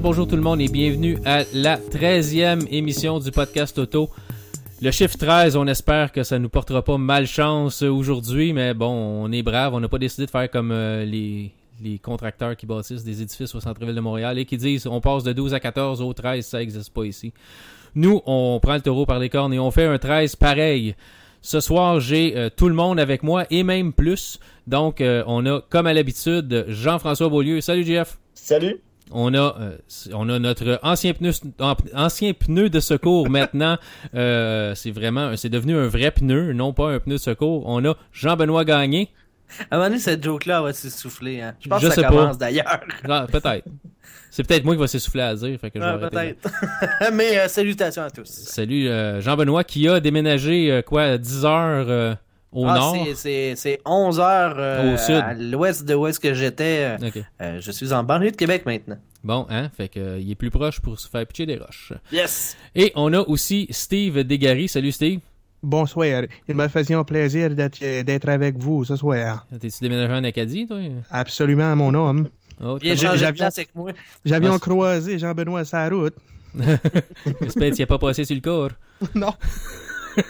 Bonjour tout le monde et bienvenue à la 13e émission du podcast auto. Le chiffre 13, on espère que ça nous portera pas malchance aujourd'hui, mais bon, on est brave, on n'a pas décidé de faire comme euh, les, les contracteurs qui bâtissent des édifices au centre-ville de Montréal et qui disent on passe de 12 à 14 au 13, ça n'existe pas ici. Nous, on prend le taureau par les cornes et on fait un 13 pareil. Ce soir, j'ai euh, tout le monde avec moi et même plus. Donc, euh, on a, comme à l'habitude, Jean-François Beaulieu. Salut, Jeff. Salut. On a, euh, on a notre ancien pneu, ancien pneu de secours maintenant. c'est vraiment, c'est devenu un vrai pneu, non pas un pneu de secours. On a Jean-Benoît Gagné. À un moment donné, cette joke-là va s'essouffler. Hein. Je pense que ça commence d'ailleurs. Ah, peut-être. C'est peut-être moi qui va s'essouffler à dire. Fait que peut-être. Mais euh, salutations à tous. Salut euh, Jean-Benoît qui a déménagé euh, quoi 10 heures au ah, nord? C'est 11 heures au sud. à l'ouest de où est-ce que j'étais. je suis en banlieue de Québec maintenant. Bon, hein, fait que il est plus proche pour se faire pitcher des roches. Yes. Et on a aussi Steve Degary. Salut Steve. Bonsoir. Il m'a fait un plaisir d'être avec vous ce soir. T'es-tu déménagé en Acadie, toi? Absolument, mon homme. Oh. J'avais ah, croisé Jean-Benoît sa route. J'espère qu'il n'a pas passé sur le corps. non.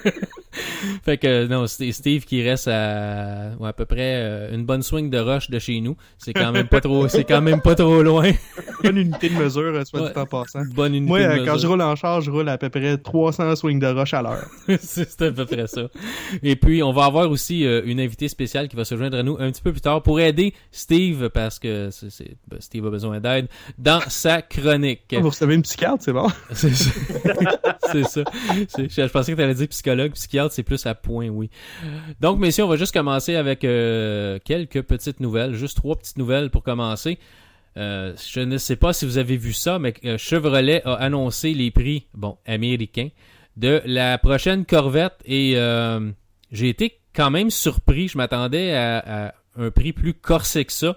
fait que non, Steve qui reste à à peu près euh, une bonne swing de roche de chez nous. C'est quand même pas trop, c'est quand même pas trop loin. bonne unité de mesure, euh, soit dit en passant. Bonne unité Moi, euh, quand je roule en charge, je roule à peu près 300 swings de roche à l'heure. c'est à peu près ça. Et puis, on va avoir aussi une invitée spéciale qui va se joindre à nous un petit peu plus tard pour aider Steve parce que ben, Steve a besoin d'aide dans sa chronique. Vous recevez une psychiatre, c'est bon? c'est ça. ça. Je pensais que tu allais dire psychologue, psychiatre, c'est plus à point, oui. Donc, messieurs, on va juste commencer avec euh, quelques petites nouvelles, juste trois petites nouvelles pour commencer. Euh, je ne sais pas si vous avez vu ça, mais euh, Chevrolet a annoncé les prix, bon, américains, de la prochaine Corvette et j'ai été quand même surpris. Je m'attendais à, un prix plus corsé que ça.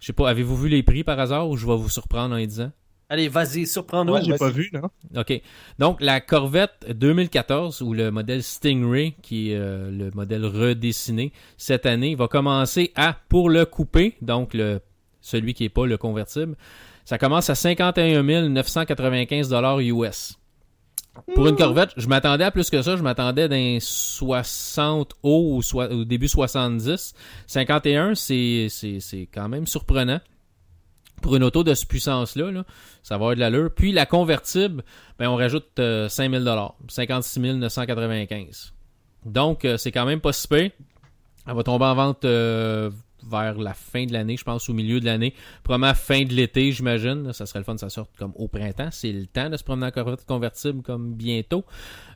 Je sais pas, avez-vous vu les prix par hasard ou je vais vous surprendre en disant? Allez, vas-y, surprends-nous. Ouais, j'ai pas vu, non? OK. Donc, la Corvette 2014, ou le modèle Stingray, qui est euh, le modèle redessiné cette année, va commencer à, pour le couper, donc le, celui qui n'est pas le convertible, ça commence à 51 995 US. Pour une Corvette, je m'attendais à plus que ça. Je m'attendais d'un 60 haut ou au début 70. 51, c'est quand même surprenant pour une auto de cette puissance-là, là, ça va avoir de l'allure. Puis la convertible, ben, on rajoute 5000 dollars, 56 995. Donc, euh, c'est quand même pas si peu. Elle va tomber en vente euh, vers la fin de l'année, je pense, au milieu de l'année. Probablement fin de l'été, j'imagine. Ça serait le fun ça sorte comme au printemps. C'est le temps de se promener en convertible comme bientôt.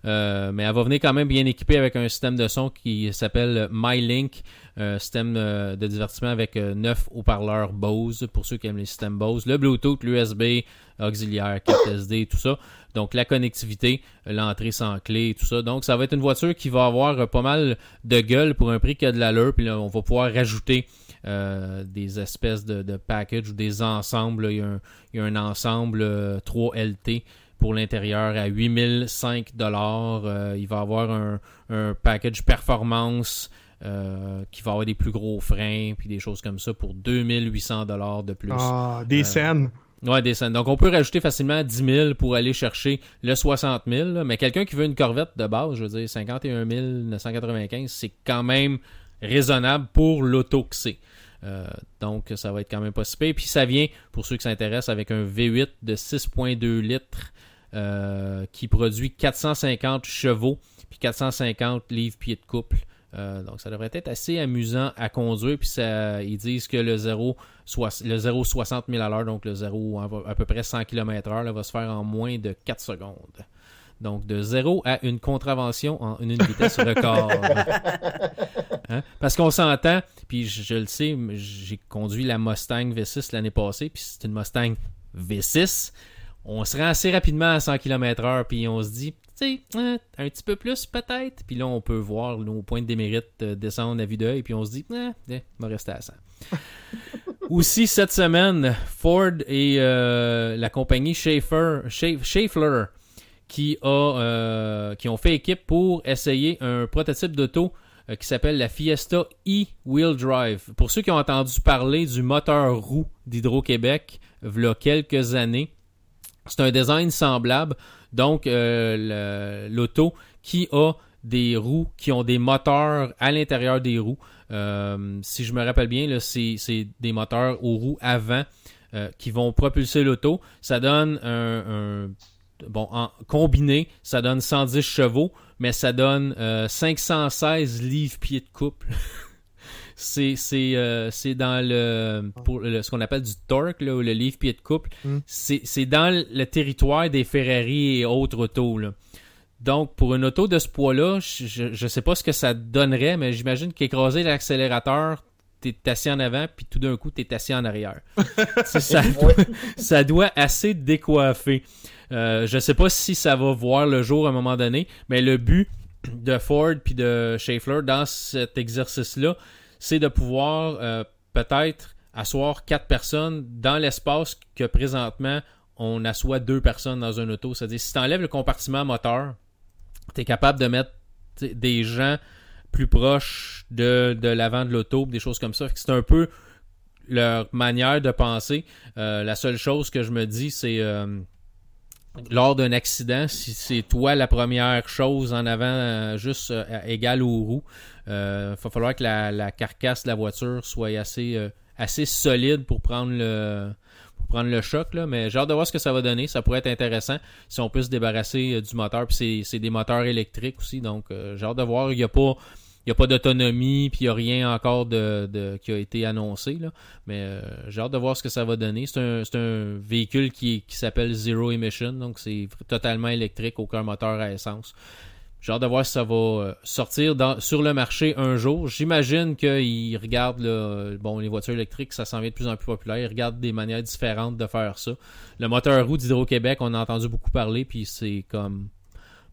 Euh, mais elle va venir quand même bien équipée avec un système de son qui s'appelle MyLink. Un système euh, de divertissement avec euh, neuf haut-parleurs Bose pour ceux qui aiment les systèmes Bose. Le Bluetooth, l'USB, auxiliaire, carte SD, tout ça. Donc la connectivité, l'entrée sans clé, tout ça. Donc ça va être une voiture qui va avoir pas mal de gueule pour un prix qui a de l'allure. Puis là, on va pouvoir rajouter des espèces de, de package ou des ensembles. Il y a un, il y a un ensemble 3LT pour l'intérieur à 8005 dollars. Euh, il va avoir un, un package performance euh, qui va avoir des plus gros freins puis des choses comme ça pour 2800 dollars de plus. Ah, des euh, scènes. Ouais, des scènes. Donc on peut rajouter facilement 10 000 pour aller chercher le 60 000. mais quelqu'un qui veut une Corvette de base, je veux dire 51 995, c'est quand même raisonnable pour l'auto que c'est. donc ça va être quand même pas si Puis ça vient, pour ceux qui s'intéressent, avec un V8 de 6.2 litres euh, qui produit 450 chevaux puis 450 livres pieds de couple. Euh, donc ça devrait être assez amusant à conduire. Puis ça, ils disent que le 0, le 0 60 000 à l'heure, donc le 0 à peu près 100 km/h, va se faire en moins de 4 secondes. Donc de 0 à une contravention en une vitesse record. Hein? Parce qu'on s'entend, puis je, je, le sais, j'ai conduit la Mustang V6 l'année passée, puis c'est une Mustang V6 on se rend assez rapidement à 100 km/h, puis on se dit, tu sais, hein, un petit peu plus peut-être. Puis là, on peut voir nos points de démérite euh, descendre à vue d'œil, puis on se dit, eh, on va rester à 100. Aussi, cette semaine, Ford et euh, la compagnie Schaeffler, Schaeffler qui, a, euh, qui ont fait équipe pour essayer un prototype d'auto qui s'appelle la Fiesta E-Wheel Drive. Pour ceux qui ont entendu parler du moteur roue d'Hydro-Québec, il y a quelques années, C'est un design semblable. Donc, l'auto qui a des roues qui ont des moteurs à l'intérieur des roues. si je me rappelle bien, c'est des moteurs aux roues avant qui vont propulser l'auto. Ça donne un bon, en combiné, ça donne 110 chevaux, mais ça donne 516 euh, livres-pieds de couple. c'est euh, c'est dans le pour ce qu'on appelle du torque là, ou le livre pied de couple hmm. c'est dans le territoire des Ferrari et autres autos là. donc pour une auto de ce poids là je, ne sais pas ce que ça donnerait mais j'imagine qu'écraser l'accélérateur t'es assis en avant puis tout d'un coup t'es assis en arrière ça, ça doit assez décoiffer euh, je ne sais pas si ça va voir le jour à un moment donné, mais le but de Ford puis de Schaeffler dans cet exercice-là, c'est de pouvoir euh, peut-être asseoir quatre personnes dans l'espace que présentement on assoit deux personnes dans un auto. C'est-à-dire, si tu enlèves le compartiment moteur, tu es capable de mettre des gens plus proches de, l'avant de l'auto, des choses comme ça. C'est un peu leur manière de penser. Euh, la seule chose que je me dis, c'est lors d'un accident, si c'est toi la première chose en avant, euh, juste euh, égale aux roues, il euh, va falloir que la, carcasse de la voiture soit assez, assez solide pour prendre le pour prendre le choc. Là. Mais j'ai hâte de voir ce que ça va donner. Ça pourrait être intéressant si on peut se débarrasser du moteur. Puis c'est des moteurs électriques aussi. Donc j'ai hâte de voir. Il n'y a pas il n'y a pas d'autonomie, puis il n'y a rien encore de, qui a été annoncé. Là. Mais euh, j'ai hâte de voir ce que ça va donner. C'est un, un, véhicule qui, qui s'appelle Zero Emission, donc c'est totalement électrique, aucun moteur à essence. J'ai hâte de voir si ça va euh, sortir sur le marché un jour. J'imagine qu'ils regardent bon, les voitures électriques, ça s'en vient de plus en plus populaire. Ils regardent des manières différentes de faire ça. Le moteur roue d'Hydro-Québec, on a entendu beaucoup parler, puis c'est comme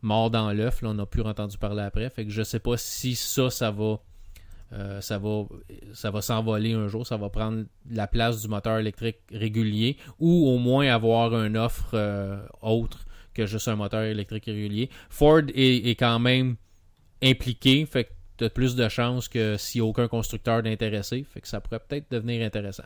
mort dans l'œuf. on n'a plus entendu parler après. Fait que je sais pas si ça, ça va. Euh, ça va, ça va s'envoler un jour, ça va prendre la place du moteur électrique régulier ou au moins avoir une offre euh, autre que juste un moteur électrique régulier. Ford est, quand même impliqué, fait que tu as plus de chances que si aucun constructeur n'est intéressé, fait que ça pourrait peut-être devenir intéressant.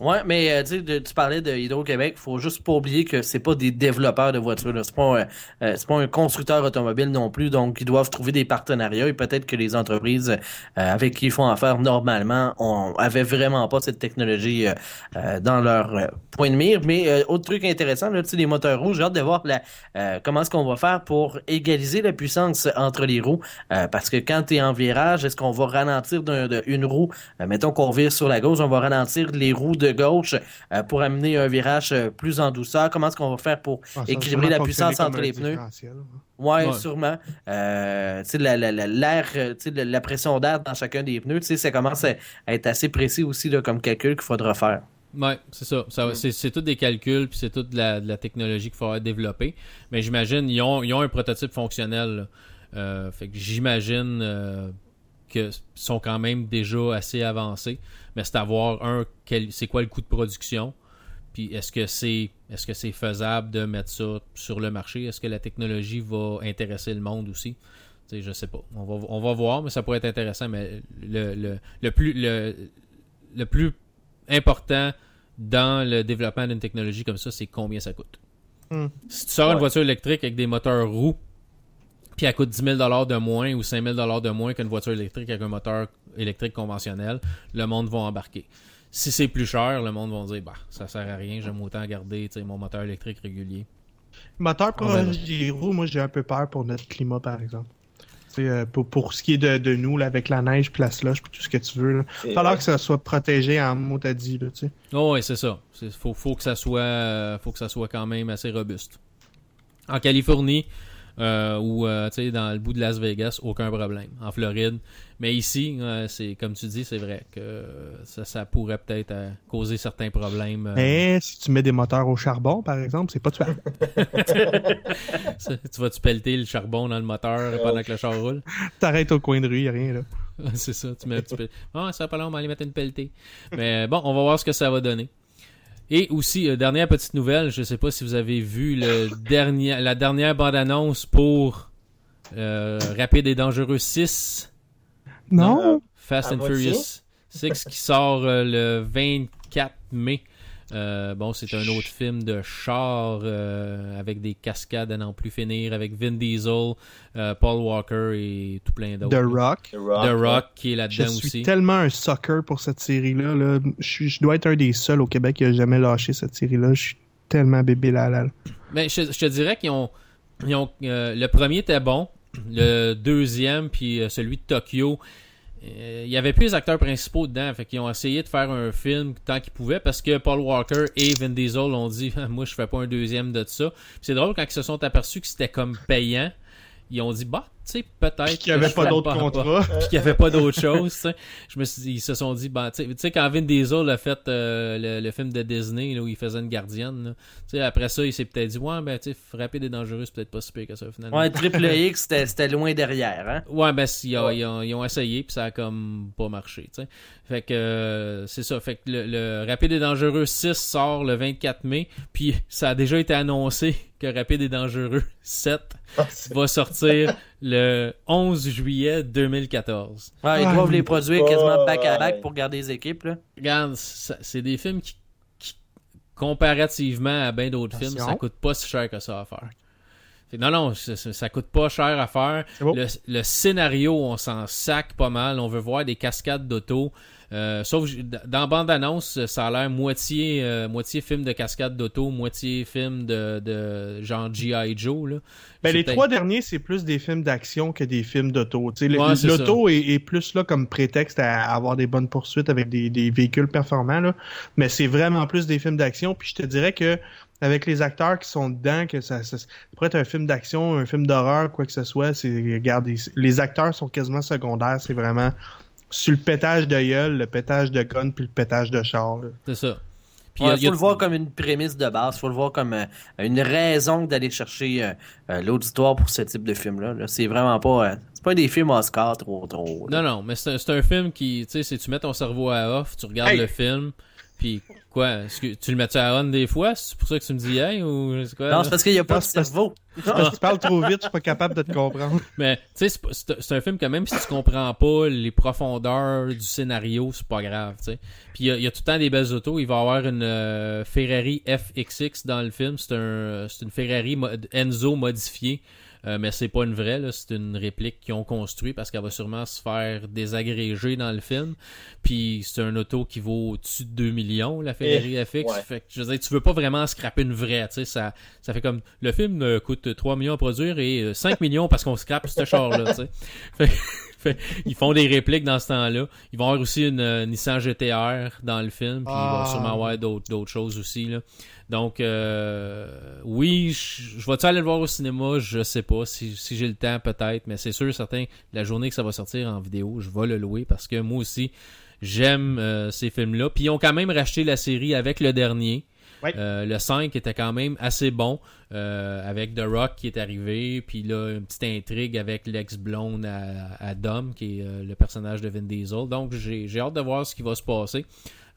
Ouais, mais euh, tu parlais de Hydro-Québec, faut juste pas oublier que c'est pas des développeurs de voitures, c'est pas un, euh, pas un constructeur automobile non plus, donc ils doivent trouver des partenariats et peut-être que les entreprises euh, avec qui ils font affaire normalement on avait vraiment pas cette technologie dans leur point de mire. Mais autre truc intéressant, là, les moteurs rouges, j'ai hâte de voir la, comment est-ce qu'on va faire pour égaliser la puissance entre les roues, parce que quand tu es en virage, est-ce qu'on va ralentir d'une roue, mettons qu'on vire sur la gauche, on va ralentir les roues de gauche euh, pour amener un virage euh, plus en douceur? Comment est-ce qu'on va faire pour ah, équilibrer la puissance entre les pneus? Ouais, sûrement. Euh, la, la, l'air, la, la pression d'air dans chacun des pneus, ça commence à, être assez précis aussi là, comme calcul qu'il faudra faire. Oui, c'est ça. Mm. c'est, c'est tout des calculs, puis c'est toute de la, de la technologie qu'il faudra développer. Mais j'imagine, ils ont, ils ont un prototype fonctionnel. fait que j'imagine que sont quand même déjà assez avancés mais c'est avoir un, c'est quoi le coût de production, puis est-ce que c'est est-ce que c'est faisable de mettre ça sur le marché? Est-ce que la technologie va intéresser le monde aussi? Je je sais pas. On va, on va voir, mais ça pourrait être intéressant. Mais le, le, plus le, le plus important dans le développement d'une technologie comme ça, c'est combien ça coûte. Hmm. Si tu sors une voiture électrique avec des moteurs roues, puis elle coûte 10 000 de moins ou 5 000 de moins qu'une voiture électrique avec un moteur électrique conventionnel, le monde va embarquer. Si c'est plus cher, le monde va dire bah ça sert à rien, j'aime autant garder mon moteur électrique régulier. Moteur pour les roues, moi j'ai un peu peur pour notre climat par exemple. Euh, pour, pour ce qui est de, de nous, là, avec la neige, puis la slush, puis tout ce que tu veux. Il falloir que ça soit protégé en motadie. Là, tu sais. Oh, oui, c'est ça. Il faut, faut, que ça soit, euh, faut que ça soit quand même assez robuste. En Californie, euh, ou euh, dans le bout de Las Vegas, aucun problème. En Floride. Mais ici, euh, c'est comme tu dis, c'est vrai que ça, ça pourrait peut-être euh, causer certains problèmes. Mais si tu mets des moteurs au charbon, par exemple, c'est pas tuable. tu vas-tu pelleter le charbon dans le moteur pendant que le char roule? T'arrêtes au coin de rue, y a rien là. c'est ça, tu mets un petit peu. Ah, ça va pas long, on va aller mettre une pelletée. Mais bon, on va voir ce que ça va donner. Et aussi, euh, dernière petite nouvelle, je ne sais pas si vous avez vu le dernier, la dernière bande-annonce pour euh, Rapide et Dangereux 6. Non. Fast and Furious 6 qui sort euh, le 24 mai. Euh, bon, c'est un autre film de char euh, avec des cascades à n'en plus finir, avec Vin Diesel, euh, Paul Walker et tout plein d'autres. The Rock. The Rock, The ouais. Rock qui est Je là-dedans suis aussi. tellement un sucker pour cette série-là. Là. Je, suis- je dois être un des seuls au Québec qui a jamais lâché cette série-là. Je suis tellement bébé là là. Ben, je, je te dirais qu'ils ont, ils ont euh, le premier était bon, le deuxième puis celui de Tokyo, il y avait plus les acteurs principaux dedans, fait qu'ils ont essayé de faire un film tant qu'ils pouvaient parce que Paul Walker et Vin Diesel ont dit moi je fais pas un deuxième de ça. C'est drôle quand ils se sont aperçus que c'était comme payant, ils ont dit bah tu sais peut-être Puis qu'il n'y avait pas d'autres contrats. puis qu'il n'y avait pas d'autre chose. tu sais. Je me suis dit, ils se sont dit, ben, tu sais- tu sais, quand Vin Diesel a fait euh, le, le film de Disney là, où il faisait une gardienne, là, tu sais, après ça, il s'est peut-être dit, ouais, ben, tu sais, rapide et dangereux, c'est peut-être pas si pire que ça, finalement. Ouais, Triple X, c'était c'était loin derrière, hein. Ouais, ben, si, ils, ont, ils ont- ils ont essayé, puis ça a comme pas marché, tu sais. Fait que, euh, c'est ça. Fait que le, le Rapide et Dangereux 6 sort le 24 mai, puis ça a déjà été annoncé que Rapide et Dangereux 7 Ah, va sortir le 11 juillet 2014. Ouais, ils Ah, doivent les produire quasiment back-à-back pour garder les équipes, là. Regarde, c'est des films qui, qui, comparativement à bien d'autres films, ça coûte pas si cher que ça à faire. Non, non, ça, coûte pas cher à faire. Le, le scénario, on s'en sac pas mal. On veut voir des cascades d'auto. Euh, sauf dans bande annonce, ça a l'air moitié euh, moitié film de cascade d'auto, moitié film de, de genre G.I. Joe. Là. Ben, les trois derniers, c'est plus des films d'action que des films d'auto. Ouais, L'auto est, est plus là comme prétexte à avoir des bonnes poursuites avec des, des véhicules performants, là. mais c'est vraiment plus des films d'action. Puis je te dirais que avec les acteurs qui sont dedans, que ça, ça, ça pourrait être un film d'action, un film d'horreur, quoi que ce soit. C'est, regarde, les, les acteurs sont quasiment secondaires. C'est vraiment sur le pétage de gueule, le pétage de gun, puis le pétage de char. C'est ça. Puis Il a- faut le voir comme une prémisse de base, faut le voir comme euh, une raison d'aller chercher euh, euh, l'auditoire pour ce type de film-là. là. C'est vraiment pas... euh, c'est pas des films Oscar trop trop. là. Non, non, mais c'est un, c'est un film qui, tu sais, si tu mets ton cerveau à off, tu regardes Hey! le film, puis quoi, est-ce que tu le mets à on des fois? C'est pour ça que tu me dis hey ou c'est quoi? Non, c'est parce qu'il n'y a pas Non, de parce- cerveau. Parce que tu parles trop vite, je suis pas capable de te comprendre. Mais tu sais, c'est un film quand même si tu comprends pas les profondeurs du scénario, c'est pas grave, tu sais. Puis il y, a- il y a tout le temps des belles autos. Il va y avoir une euh, Ferrari FXX dans le film. C'est un, c'est une Ferrari Enzo modifiée. Euh, mais c'est pas une vraie, là, c'est une réplique qu'ils ont construit parce qu'elle va sûrement se faire désagréger dans le film. Puis c'est un auto qui vaut au-dessus de 2 millions, la Ferrari FX. ouais. Fait que je veux dire, tu veux pas vraiment scraper une vraie, tu sais, ça, ça fait comme le film euh, coûte 3 millions à produire et euh, 5 millions parce qu'on scrape ce char-là, tu sais. Fait- ils font des répliques dans ce temps-là. Ils vont avoir aussi une euh, Nissan GTR dans le film, puis il va Ah. sûrement avoir d'autres d'autres choses aussi là. Donc euh, oui, je je vais-tu aller le voir au cinéma, je sais pas si, si j'ai le temps peut-être, mais c'est sûr certain la journée que ça va sortir en vidéo, je vais le louer parce que moi aussi j'aime euh, ces films-là. Puis ils ont quand même racheté la série avec le dernier. Ouais. Euh, le 5 était quand même assez bon euh, avec The Rock qui est arrivé, puis là une petite intrigue avec l'ex-blonde à, à Dom qui est euh, le personnage de Vin Diesel. Donc j'ai j'ai hâte de voir ce qui va se passer.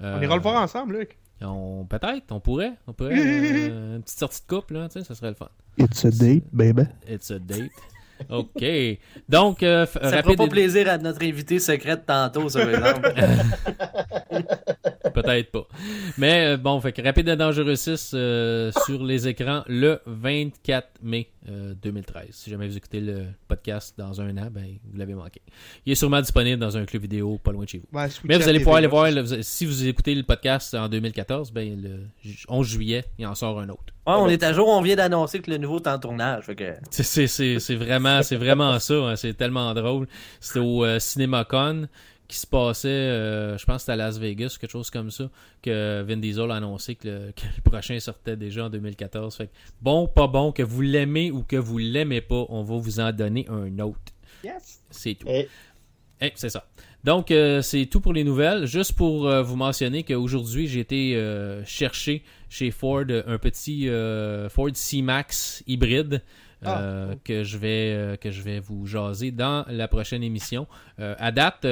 Euh, On ira le voir ensemble, Luc. on- Peut-être, on pourrait. On pourrait euh, une petite sortie de couple, là, ça serait le fun. It's a date, baby. It's a date. OK. Donc, euh, Ça fera rapide pas et- plaisir à notre invité secrète tantôt, ça, par exemple. Peut-être pas. Mais euh, bon, fait que Rapide et Dangereux 6 euh, sur les écrans le 24 mai euh, 2013. Si jamais vous écoutez le podcast dans un an, ben vous l'avez manqué. Il est sûrement disponible dans un club vidéo pas loin de chez vous. Ouais, Mais vous allez pouvoir aller voir, vous- si vous écoutez le podcast en 2014, ben le 11 juillet, il en sort un autre. Ouais, on est à jour, on vient d'annoncer que le nouveau est en tournage. Que... C'est- C'est c'est- c'est vraiment, c'est vraiment ça. hein. C'est tellement drôle. C'était au euh, CinemaCon qui se passait, euh, je pense que c'était à Las Vegas ou quelque chose comme ça, que Vin Diesel a annoncé que le, que le prochain sortait déjà en 2014. Fait que bon, pas bon, que vous l'aimez ou que vous l'aimez pas, on va vous en donner un autre. Yes. C'est tout. Et c'est ça. Donc, euh, c'est tout pour les nouvelles. Juste pour euh, vous mentionner qu'aujourd'hui, j'ai été euh, chercher chez Ford un petit Ford C-Max hybride euh, que, je vais, euh, que je vais vous jaser dans la prochaine émission. Euh, à date,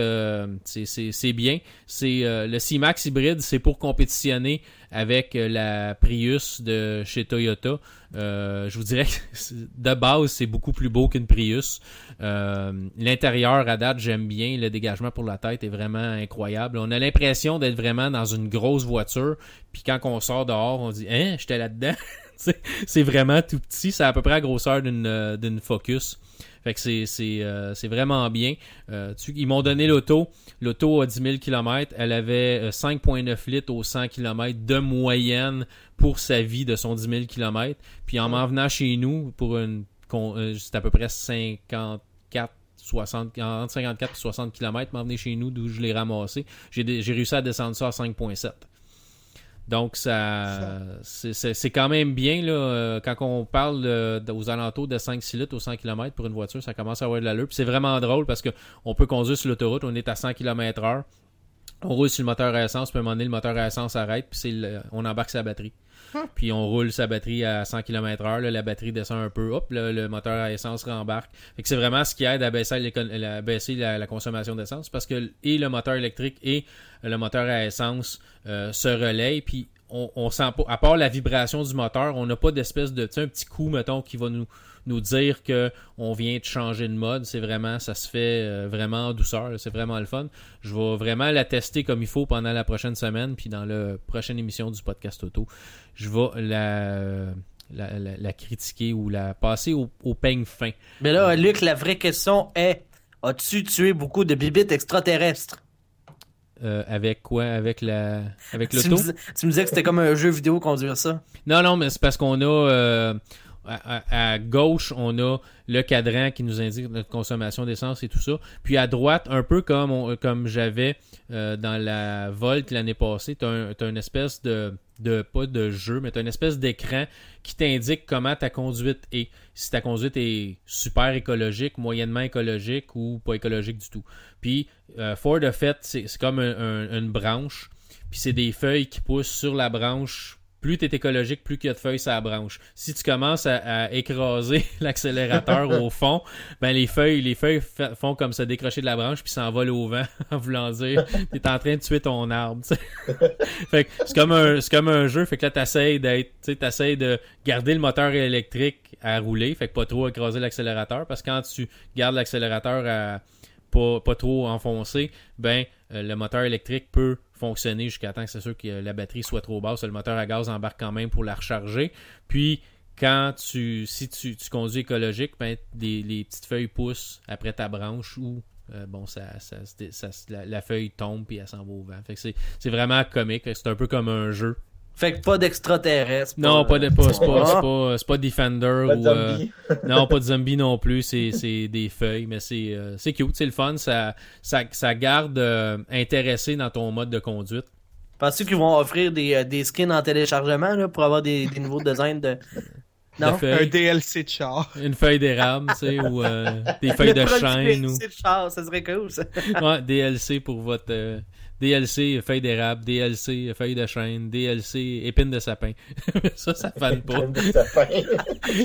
c'est bien. C'est le C-Max hybride, c'est pour compétitionner avec la Prius de chez Toyota. je vous dirais que de base, c'est beaucoup plus beau qu'une Prius. L'intérieur, à date, j'aime bien. Le dégagement pour la tête est vraiment incroyable. On a l'impression d'être vraiment dans une grosse voiture. Puis quand on sort dehors, on dit Hein, j'étais là-dedans. c'est vraiment tout petit. C'est à peu près la grosseur d'une euh, Focus. Fait que c'est euh, vraiment bien. Euh, ils m'ont donné l'auto. L'auto a 10 000 km. Elle avait 5,9 litres au 100 km de moyenne pour sa vie de son 10 000 km. Puis en m'en venant chez nous, pour une c'est à peu près 54 60, entre 54 et 60 km, m'en venir chez nous d'où je l'ai ramassé. J'ai réussi à descendre ça à 5.7. Donc, ça, c'est quand même bien. Là, euh, quand on parle aux alentours de 5-6 litres au 100 km pour une voiture, ça commence à avoir de l'allure. C'est vraiment drôle parce qu'on peut conduire sur l'autoroute, on est à 100 km/h. On roule sur le moteur à essence, puis à un moment donné, le moteur à essence arrête, puis on embarque sa batterie. Hum. Puis on roule sa batterie à 100 km/h, la batterie descend un peu, hop, le moteur à essence rembarque. c'est vraiment ce qui aide à baisser, la, consommation d'essence parce que et le moteur électrique et le moteur à essence euh, se relayent. Puis on, sent pas, à part la vibration du moteur, on n'a pas d'espèce de, un petit coup, mettons, qui va nous, nous dire que on vient de changer de mode. C'est vraiment, ça se fait euh, vraiment en douceur. C'est vraiment le fun. Je vais vraiment la tester comme il faut pendant la prochaine semaine, puis dans la prochaine émission du podcast auto, je vais la la, critiquer ou la passer au, peigne fin. Mais là, Luc, la vraie question est as-tu tué beaucoup de bibites extraterrestres? Euh, avec quoi? Avec la avec l'auto? tu, me disais que c'était comme un jeu vidéo conduire ça. Non, non, mais c'est parce qu'on a euh, à, gauche, on a le cadran qui nous indique notre consommation d'essence et tout ça. Puis à droite, un peu comme, comme j'avais euh, dans la Volt l'année passée, tu as, une espèce de, de, pas de jeu, mais tu as une espèce d'écran qui t'indique comment ta conduite est. Si ta conduite est super écologique, moyennement écologique ou pas écologique du tout. Puis euh, Ford a fait, c'est comme une branche, puis c'est des feuilles qui poussent sur la branche plus tu es écologique, plus il y a de feuilles sur la branche. Si tu commences à, écraser l'accélérateur au fond, ben les feuilles, les feuilles font comme ça décrocher de la branche puis s'envolent au vent en voulant dire tu es en train de tuer ton arbre. fait c'est comme un c'est comme un jeu, fait que là t'essayes d'être de garder le moteur électrique à rouler, fait pas trop écraser l'accélérateur parce que quand tu gardes l'accélérateur à pas, pas trop enfoncé, ben euh, le moteur électrique peut fonctionner jusqu'à temps que c'est sûr que la batterie soit trop basse. Le moteur à gaz embarque quand même pour la recharger. Puis, quand tu, si tu, conduis écologique, ben, les petites feuilles poussent après ta branche ou euh, bon, ça, la, feuille tombe et elle s'en va au vent. c'est vraiment comique. C'est un peu comme un jeu fait que pas d'extraterrestres. Non, pas de pas, c'est pas, pas, pas, Defender ou euh, non, pas de zombie non plus, c'est, c'est des feuilles, mais c'est, euh, c'est cute, c'est le fun, ça, ça, ça garde euh, intéressé dans ton mode de conduite. Penses-tu qu'ils vont offrir des, des skins en téléchargement là, pour avoir des, des nouveaux designs de. Non? Un DLC de char. Une feuille d'érable, tu sais, ou des feuilles de chêne. DLC de char, ça serait cool, ça. ouais, DLC pour votre, DLC feuille d'érable, DLC feuille de chêne, DLC épine de sapin. ça, ça fanne pas. Épine de sapin.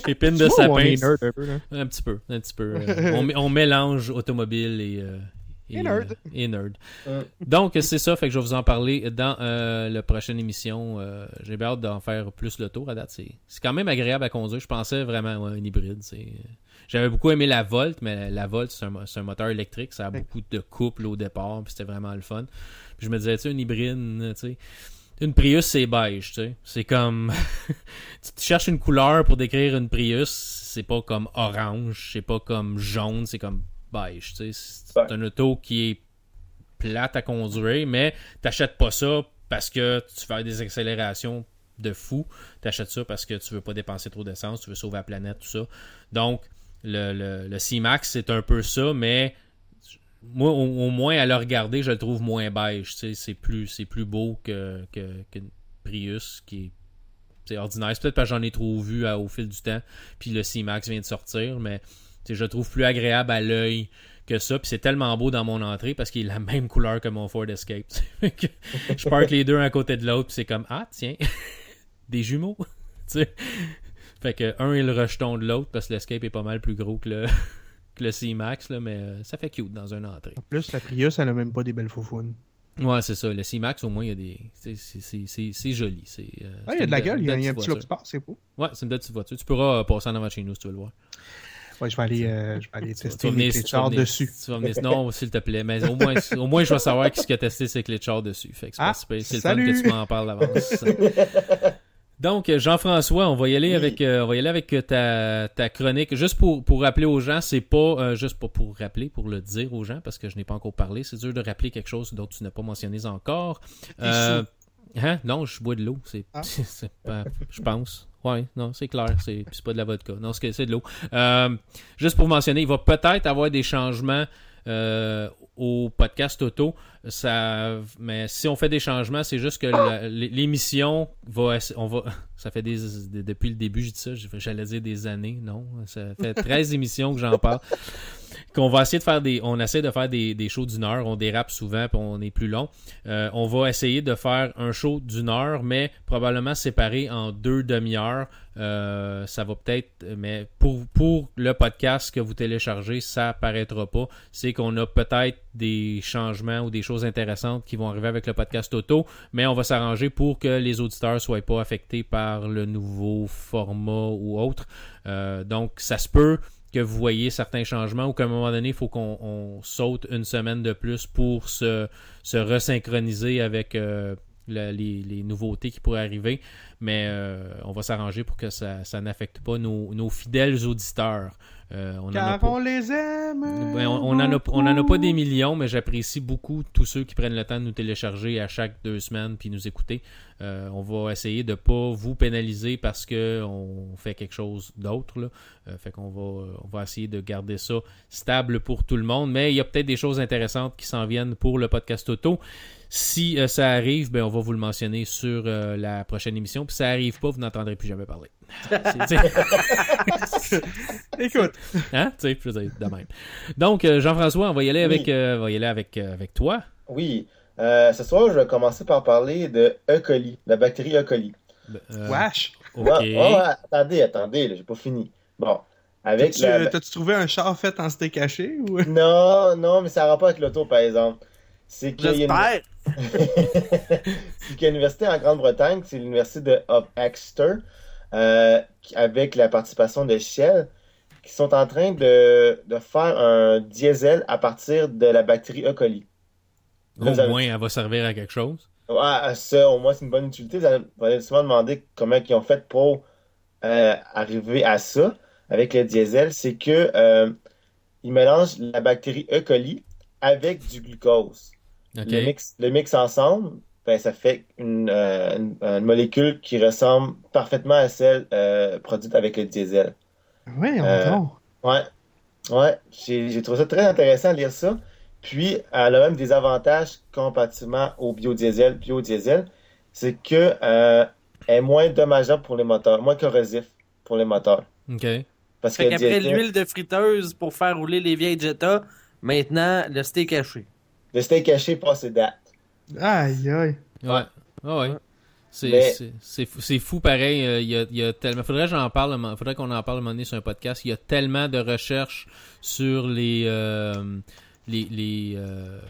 épine de sapin. un, petit peu, un petit peu. Euh, on, mélange automobile et, euh, et, nerd. Euh, et nerd. Donc, c'est ça. Fait que je vais vous en parler dans la prochaine émission. J'ai hâte d'en faire plus le tour à date. C'est quand même agréable à conduire. Je pensais vraiment à un hybride. C'est j'avais beaucoup aimé la Volt, mais la Volt, c'est un, moteur électrique. Ça a beaucoup de couple au départ, puis c'était vraiment le fun. Puis je me disais, tu sais, une hybride, tu sais. Une Prius, c'est beige, tu sais. C'est comme. tu cherches une couleur pour décrire une Prius, c'est pas comme orange, c'est pas comme jaune, c'est comme beige, tu sais. C'est un auto qui est plate à conduire, mais t'achètes pas ça parce que tu fais des accélérations de fou. T'achètes ça parce que tu veux pas dépenser trop d'essence, tu veux sauver la planète, tout ça. Donc, le, le, C-Max, c'est un peu ça, mais moi, au, moins, à le regarder, je le trouve moins beige. C'est plus, c'est plus beau que, qu'une Prius qui est ordinaire. C'est peut-être parce que j'en ai trop vu au fil du temps. Puis le C-Max vient de sortir, mais je le trouve plus agréable à l'œil que ça. Puis c'est tellement beau dans mon entrée parce qu'il est la même couleur que mon Ford Escape. je parque les deux à côté de l'autre, puis c'est comme Ah, tiens, des jumeaux. Fait que un est le rejeton de l'autre parce que l'escape est pas mal plus gros que le, que le C-Max, là, mais euh, ça fait cute dans une entrée. En plus, la Prius, elle a même pas des belles foufounes. Ouais, c'est ça. Le C-Max, au moins, il y a des. c'est- c'est- C'est c'est- c'est joli. C'est, euh, Ouais, c'est il y a de la gueule, il y a, y un petit look sport, c'est beau. Ouais, c'est une belle petite voiture. Tu pourras euh, passer en avant chez nous si tu veux le voir. Ouais, je vais aller, euh, je vais aller Tu tu tester les clés de tu char dessus. tu vas venir- non, s'il te plaît. Mais au moins, au moins je vais savoir qui ce qui a testé ces clés de char dessus. Fait que c'est Ah, le fun que tu m'en parles d'avance. Donc, euh, Jean-François, on va y aller Oui. avec, euh, on va y aller avec euh, ta, ta chronique. Juste pour, pour rappeler aux gens, c'est pas euh, juste pas pour rappeler, pour le dire aux gens, parce que je n'ai pas encore parlé. C'est dur de rappeler quelque chose dont tu n'as pas mentionné encore. Euh, hein? Non, je bois de l'eau. C'est, Ah. c'est pas, je pense. Ouais, non, c'est clair. C'est, c'est pas de la vodka. Non, c'est, c'est de l'eau. Euh, juste pour mentionner, il va peut-être avoir des changements euh, au podcast auto. Ça, mais si on fait des changements, c'est juste que l'émission va, on va, ça fait des, de- depuis le début, je dis ça, j'allais dire des années, non, ça fait 13 émissions que j'en parle. Qu'on va essayer de faire des, on essaie de faire des, shows d'une heure, on dérape souvent puis on est plus long. Euh, on va essayer de faire un show d'une heure, mais probablement séparé en deux demi-heures. Euh, ça va peut-être, mais pour, le podcast que vous téléchargez, ça apparaîtra pas. C'est qu'on a peut-être des changements ou des choses intéressantes qui vont arriver avec le podcast auto, mais on va s'arranger pour que les auditeurs soient pas affectés par le nouveau format ou autre. Euh, donc, ça se peut que vous voyez certains changements ou qu'à un moment donné, il faut qu'on on saute une semaine de plus pour se, se resynchroniser avec euh, les, nouveautés qui pourraient arriver. Mais euh, on va s'arranger pour que ça, n'affecte pas nos fidèles auditeurs. Euh, on en a Car pas- on les aime. ben, on, on en a, pas des millions, mais j'apprécie beaucoup tous ceux qui prennent le temps de nous télécharger à chaque deux semaines puis nous écouter. Euh, on va essayer de pas vous pénaliser parce que on fait quelque chose d'autre. Euh, fait qu'on va, on va essayer de garder ça stable pour tout le monde. Mais il y a peut-être des choses intéressantes qui s'en viennent pour le podcast auto. Si euh, ça arrive, ben on va vous le mentionner sur euh, la prochaine émission. Puis si ça arrive pas, vous n'entendrez plus jamais parler. Écoute, Hein? Tu sais, je veux dire, de même. Donc, euh, Jean-François, on va y aller avec, Oui. euh, on va y aller avec, euh, avec toi. Oui. Euh, ce soir, je vais commencer par parler de E. coli, la bactérie E. coli. Euh, wesh. ok. Ouais, ouais, ouais, attendez, attendez, là, j'ai pas fini. Bon. Avec T'as-tu la... trouvé un char fait en steak haché ou? Non, non, mais ça n'a pas avec l'auto, par exemple. C'est qu'il y a une... J'espère. c'est qu'il y a une université en Grande-Bretagne, c'est l'université de of Exeter, euh, avec la participation de Shell, qui sont en train de, de faire un diesel à partir de la bactérie E. coli. Là, Au avez- moins, elle va servir à quelque chose. Ouais, ça, au moins, c'est une bonne utilité. Vous allez vous allez souvent demander comment ils ont fait pour euh, arriver à ça avec le diesel. C'est que euh, ils mélangent la bactérie E. coli avec du glucose. Le mix, le mix ensemble, ben, ça fait une, euh, une- une molécule qui ressemble parfaitement à celle euh, produite avec le diesel. Ouais, on Euh. Ouais, ouais, j'ai j'ai trouvé ça très intéressant de lire ça. Puis, elle a même des avantages comparativement au biodiesel. Biodiesel, c'est que euh, elle est moins dommageable pour les moteurs, moins corrosif pour les moteurs. Ok. Parce Fait qu'après l'huile de friteuse pour faire rouler les vieilles Jetta, maintenant le steak haché. Le steak haché passe ses dates. Aïe, aïe. Ouais. Ah ouais. C'est Mais- c'est- c'est fou, c'est fou pareil. euh, Il y a, il y a tellement. Faudrait que j'en parle. Faudrait qu'on en parle un moment donné sur un podcast. Il y a tellement de recherches sur les euh, les les. euh,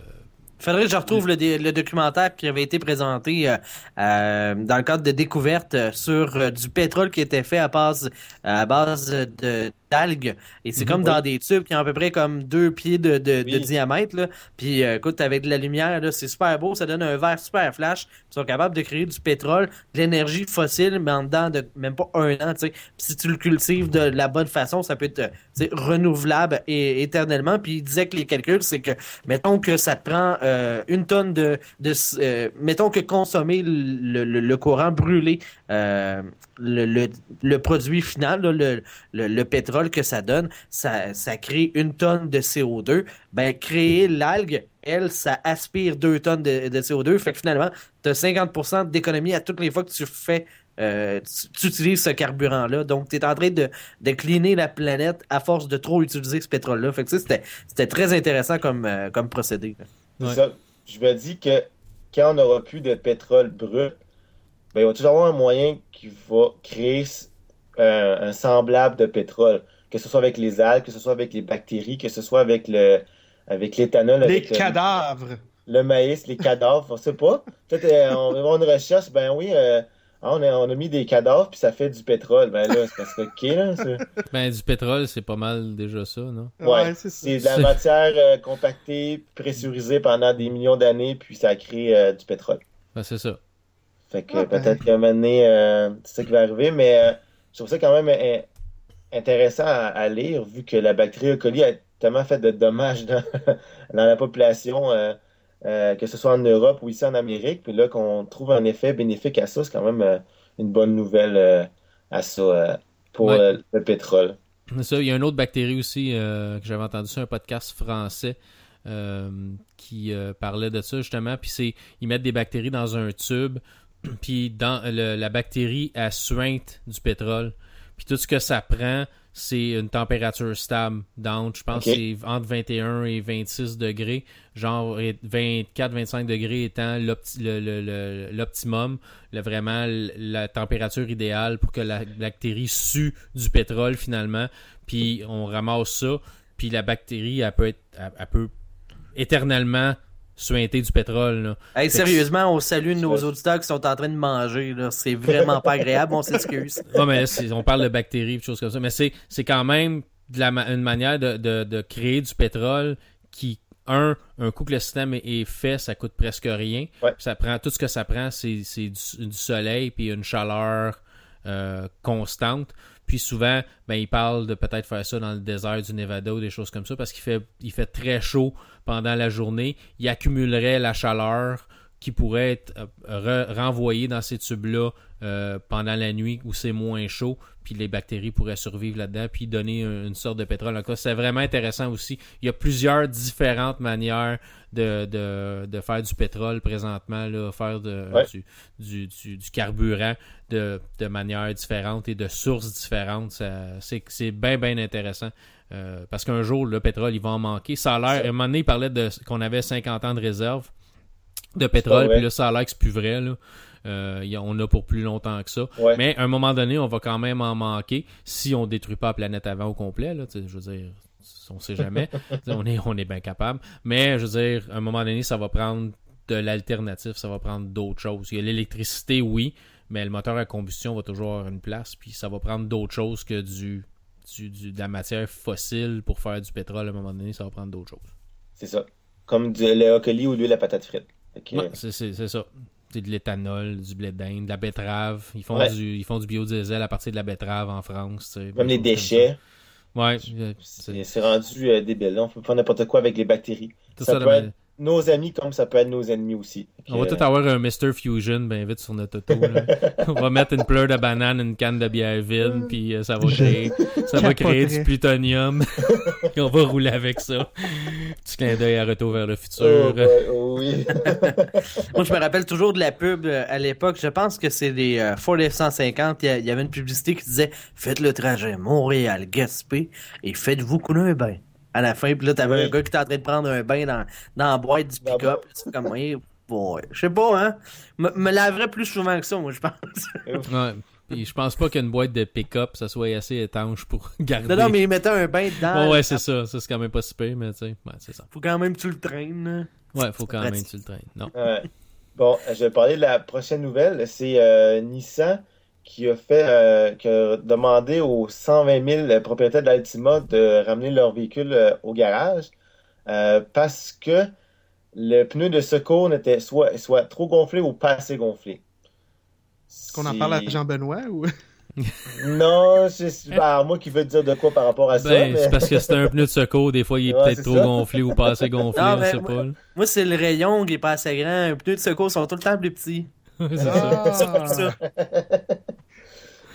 Faudrait que je retrouve le, documentaire qui avait été présenté euh, euh, dans le cadre de découverte euh, sur euh, du pétrole qui était fait à base à base de d'algues et c'est Mhm, comme dans des tubes qui ont à peu près comme deux pieds de, de, diamètre là. Puis euh, écoute avec de la lumière là, c'est super beau, ça donne un verre super flash. Ils sont capables de créer du pétrole, de l'énergie fossile mais en dedans de même pas un an. Puis si tu le cultives de la bonne façon, ça peut être euh, renouvelable et éternellement. Puis il disait que les calculs c'est que mettons que ça te prend euh, une tonne de, de euh, mettons que consommer le, le, le courant brûlé euh, le, le, produit final là, le, le, le pétrole que ça donne ça, ça crée une tonne de CO2 ben créer l'algue elle ça aspire deux tonnes de, de CO2 fait que finalement tu as 50% d'économie à toutes les fois que tu fais euh, tu, utilises ce carburant-là. Donc, tu es en train de, de cleaner la planète à force de trop utiliser ce pétrole-là. Fait que, tu sais, c'était, c'était très intéressant comme, euh, comme procédé. Ouais. ça. Je me dis que quand on n'aura plus de pétrole brut, ben, il va toujours avoir un moyen qui va créer un semblable de pétrole, que ce soit avec les algues, que ce soit avec les bactéries, que ce soit avec le avec l'éthanol. Les cadavres. Le, maïs, les cadavres, on sait pas. Peut-être on va une recherche, ben oui, euh, ah, on, a, on, a, mis des cadavres puis ça fait du pétrole. Ben là, c'est parce que ok là. Ben du pétrole, c'est pas mal déjà ça, non? Ouais, c'est de la matière euh, compactée, pressurisée pendant des millions d'années, puis ça crée euh, du pétrole. Ben c'est ça. Fait que ah, ben. peut-être qu'à un moment donné, c'est ça qui va arriver, mais je trouve ça quand même intéressant à, lire, vu que la bactérie E. coli a tellement fait de dommages dans, dans la population. Euh, que ce soit en Europe ou ici en Amérique, puis là qu'on trouve un effet bénéfique à ça, c'est quand même euh, une bonne nouvelle euh, à ça pour le pétrole. Ça, il y a une autre bactérie aussi que j'avais entendu sur un podcast français qui parlait de ça justement, puis c'est ils mettent des bactéries dans un tube, puis dans la bactérie elle suinte du pétrole, puis tout ce que ça prend, c'est une température stable. Donc, je pense que c'est entre 21 et 26 degrés. Genre 24-25 degrés étant l'optimum, vraiment la température idéale pour que la bactérie sue du pétrole finalement. Puis on ramasse ça. Puis la bactérie, elle peut être, elle peut éternellement suinter du pétrole. Hey, sérieusement, on salue nos auditeurs qui sont en train de manger. C'est vraiment pas agréable, on s'excuse. Non, mais on parle de bactéries et choses comme ça. Mais c'est quand même de la, une manière de, de, de, créer du pétrole qui, un, un coup que le système est, fait, ça coûte presque rien. Ça prend, tout ce que ça prend, c'est du, du, soleil puis une chaleur euh, constante. Puis souvent, ben, ils parlent de peut-être faire ça dans le désert du Nevada ou des choses comme ça parce qu'il fait, il fait très chaud pendant la journée. Il accumulerait la chaleur qui pourrait être euh, renvoyée dans ces tubes-là euh, pendant la nuit où c'est moins chaud, puis les bactéries pourraient survivre là-dedans, puis donner une, sorte de pétrole. En c'est vraiment intéressant aussi. Il y a plusieurs différentes manières de, de, faire du pétrole présentement, là, faire de, du, du, du, carburant de, de manière différente et de sources différentes. C'est bien, bien intéressant. Euh, parce qu'un jour, le pétrole, il va en manquer. Ça a l'air, à un moment donné, il parlait de, qu'on avait 50 ans de réserve de pétrole, puis là, ça a l'air que c'est plus vrai. Là. Euh, on a pour plus longtemps que ça. Mais à un moment donné, on va quand même en manquer si on détruit pas la planète avant au complet. Là, je veux dire, on sait jamais. on est, on est bien capable. Mais je veux dire, à un moment donné, ça va prendre de l'alternative, ça va prendre d'autres choses. Il y a l'électricité, oui, mais le moteur à combustion va toujours avoir une place, puis ça va prendre d'autres choses que du, du, de la matière fossile pour faire du pétrole. À un moment donné, ça va prendre d'autres choses. C'est ça. Comme du, le ocoli ou l'huile à patate frite. c'est ça. C'est de l'éthanol, du blé d'Inde, de la betterave. Ils font, du, ils font du biodiesel à partir de la betterave en France. Même les déchets. Ouais. C'est rendu euh, débile. On peut faire n'importe quoi avec les bactéries. ça, peut être nos amis comme ça peut être nos ennemis aussi. On va tout avoir un Mr. Fusion ben vite sur notre auto. on va mettre une pleure de banane, une canne de bière vide, puis euh, ça va créer, ça va créer du plutonium. on va rouler avec ça. Petit clin d'œil à Retour vers le futur. Oh, oui. Moi, je me rappelle toujours de la pub euh, à l'époque. Je pense que c'est les euh, Ford F-150. Il y avait une publicité qui disait « Faites le trajet Montréal-Gaspé et faites-vous couler un bain. » à la fin. Puis là, t'avais un gars qui était en train de prendre un bain dans, dans la boîte du pick-up. C'est comme, oui, je sais pas, hein. Me, me laverais plus souvent que ça, moi, je pense. ouais. Puis je pense pas qu'une boîte de pick-up, ça soit assez étanche pour garder. Non, non, mais il mettait un bain dedans. ouais, c'est ça. Ça, c'est quand même pas si pire, mais tu sais, ouais, c'est ça. Faut quand même que tu le traînes. Ouais, faut quand même que tu le traînes. Non. Ouais. Bon, je vais parler de la prochaine nouvelle. C'est euh, Nissan qui a fait euh, qui a demandé aux 120 000 propriétaires de l'Altima de ramener leur véhicule euh, au garage euh, parce que le pneu de secours n'était soit, soit trop gonflé ou pas assez gonflé. Est-ce qu'on en parle à Jean-Benoît ou? Non, c'est bah, moi qui veux dire de quoi par rapport à ça. Ben, c'est parce que c'est un pneu de secours, des fois il est peut-être trop gonflé ou pas assez gonflé, non, sais pas. Moi, c'est le rayon qui est pas assez grand. Un pneu de secours sont tout le temps plus petits. Ah.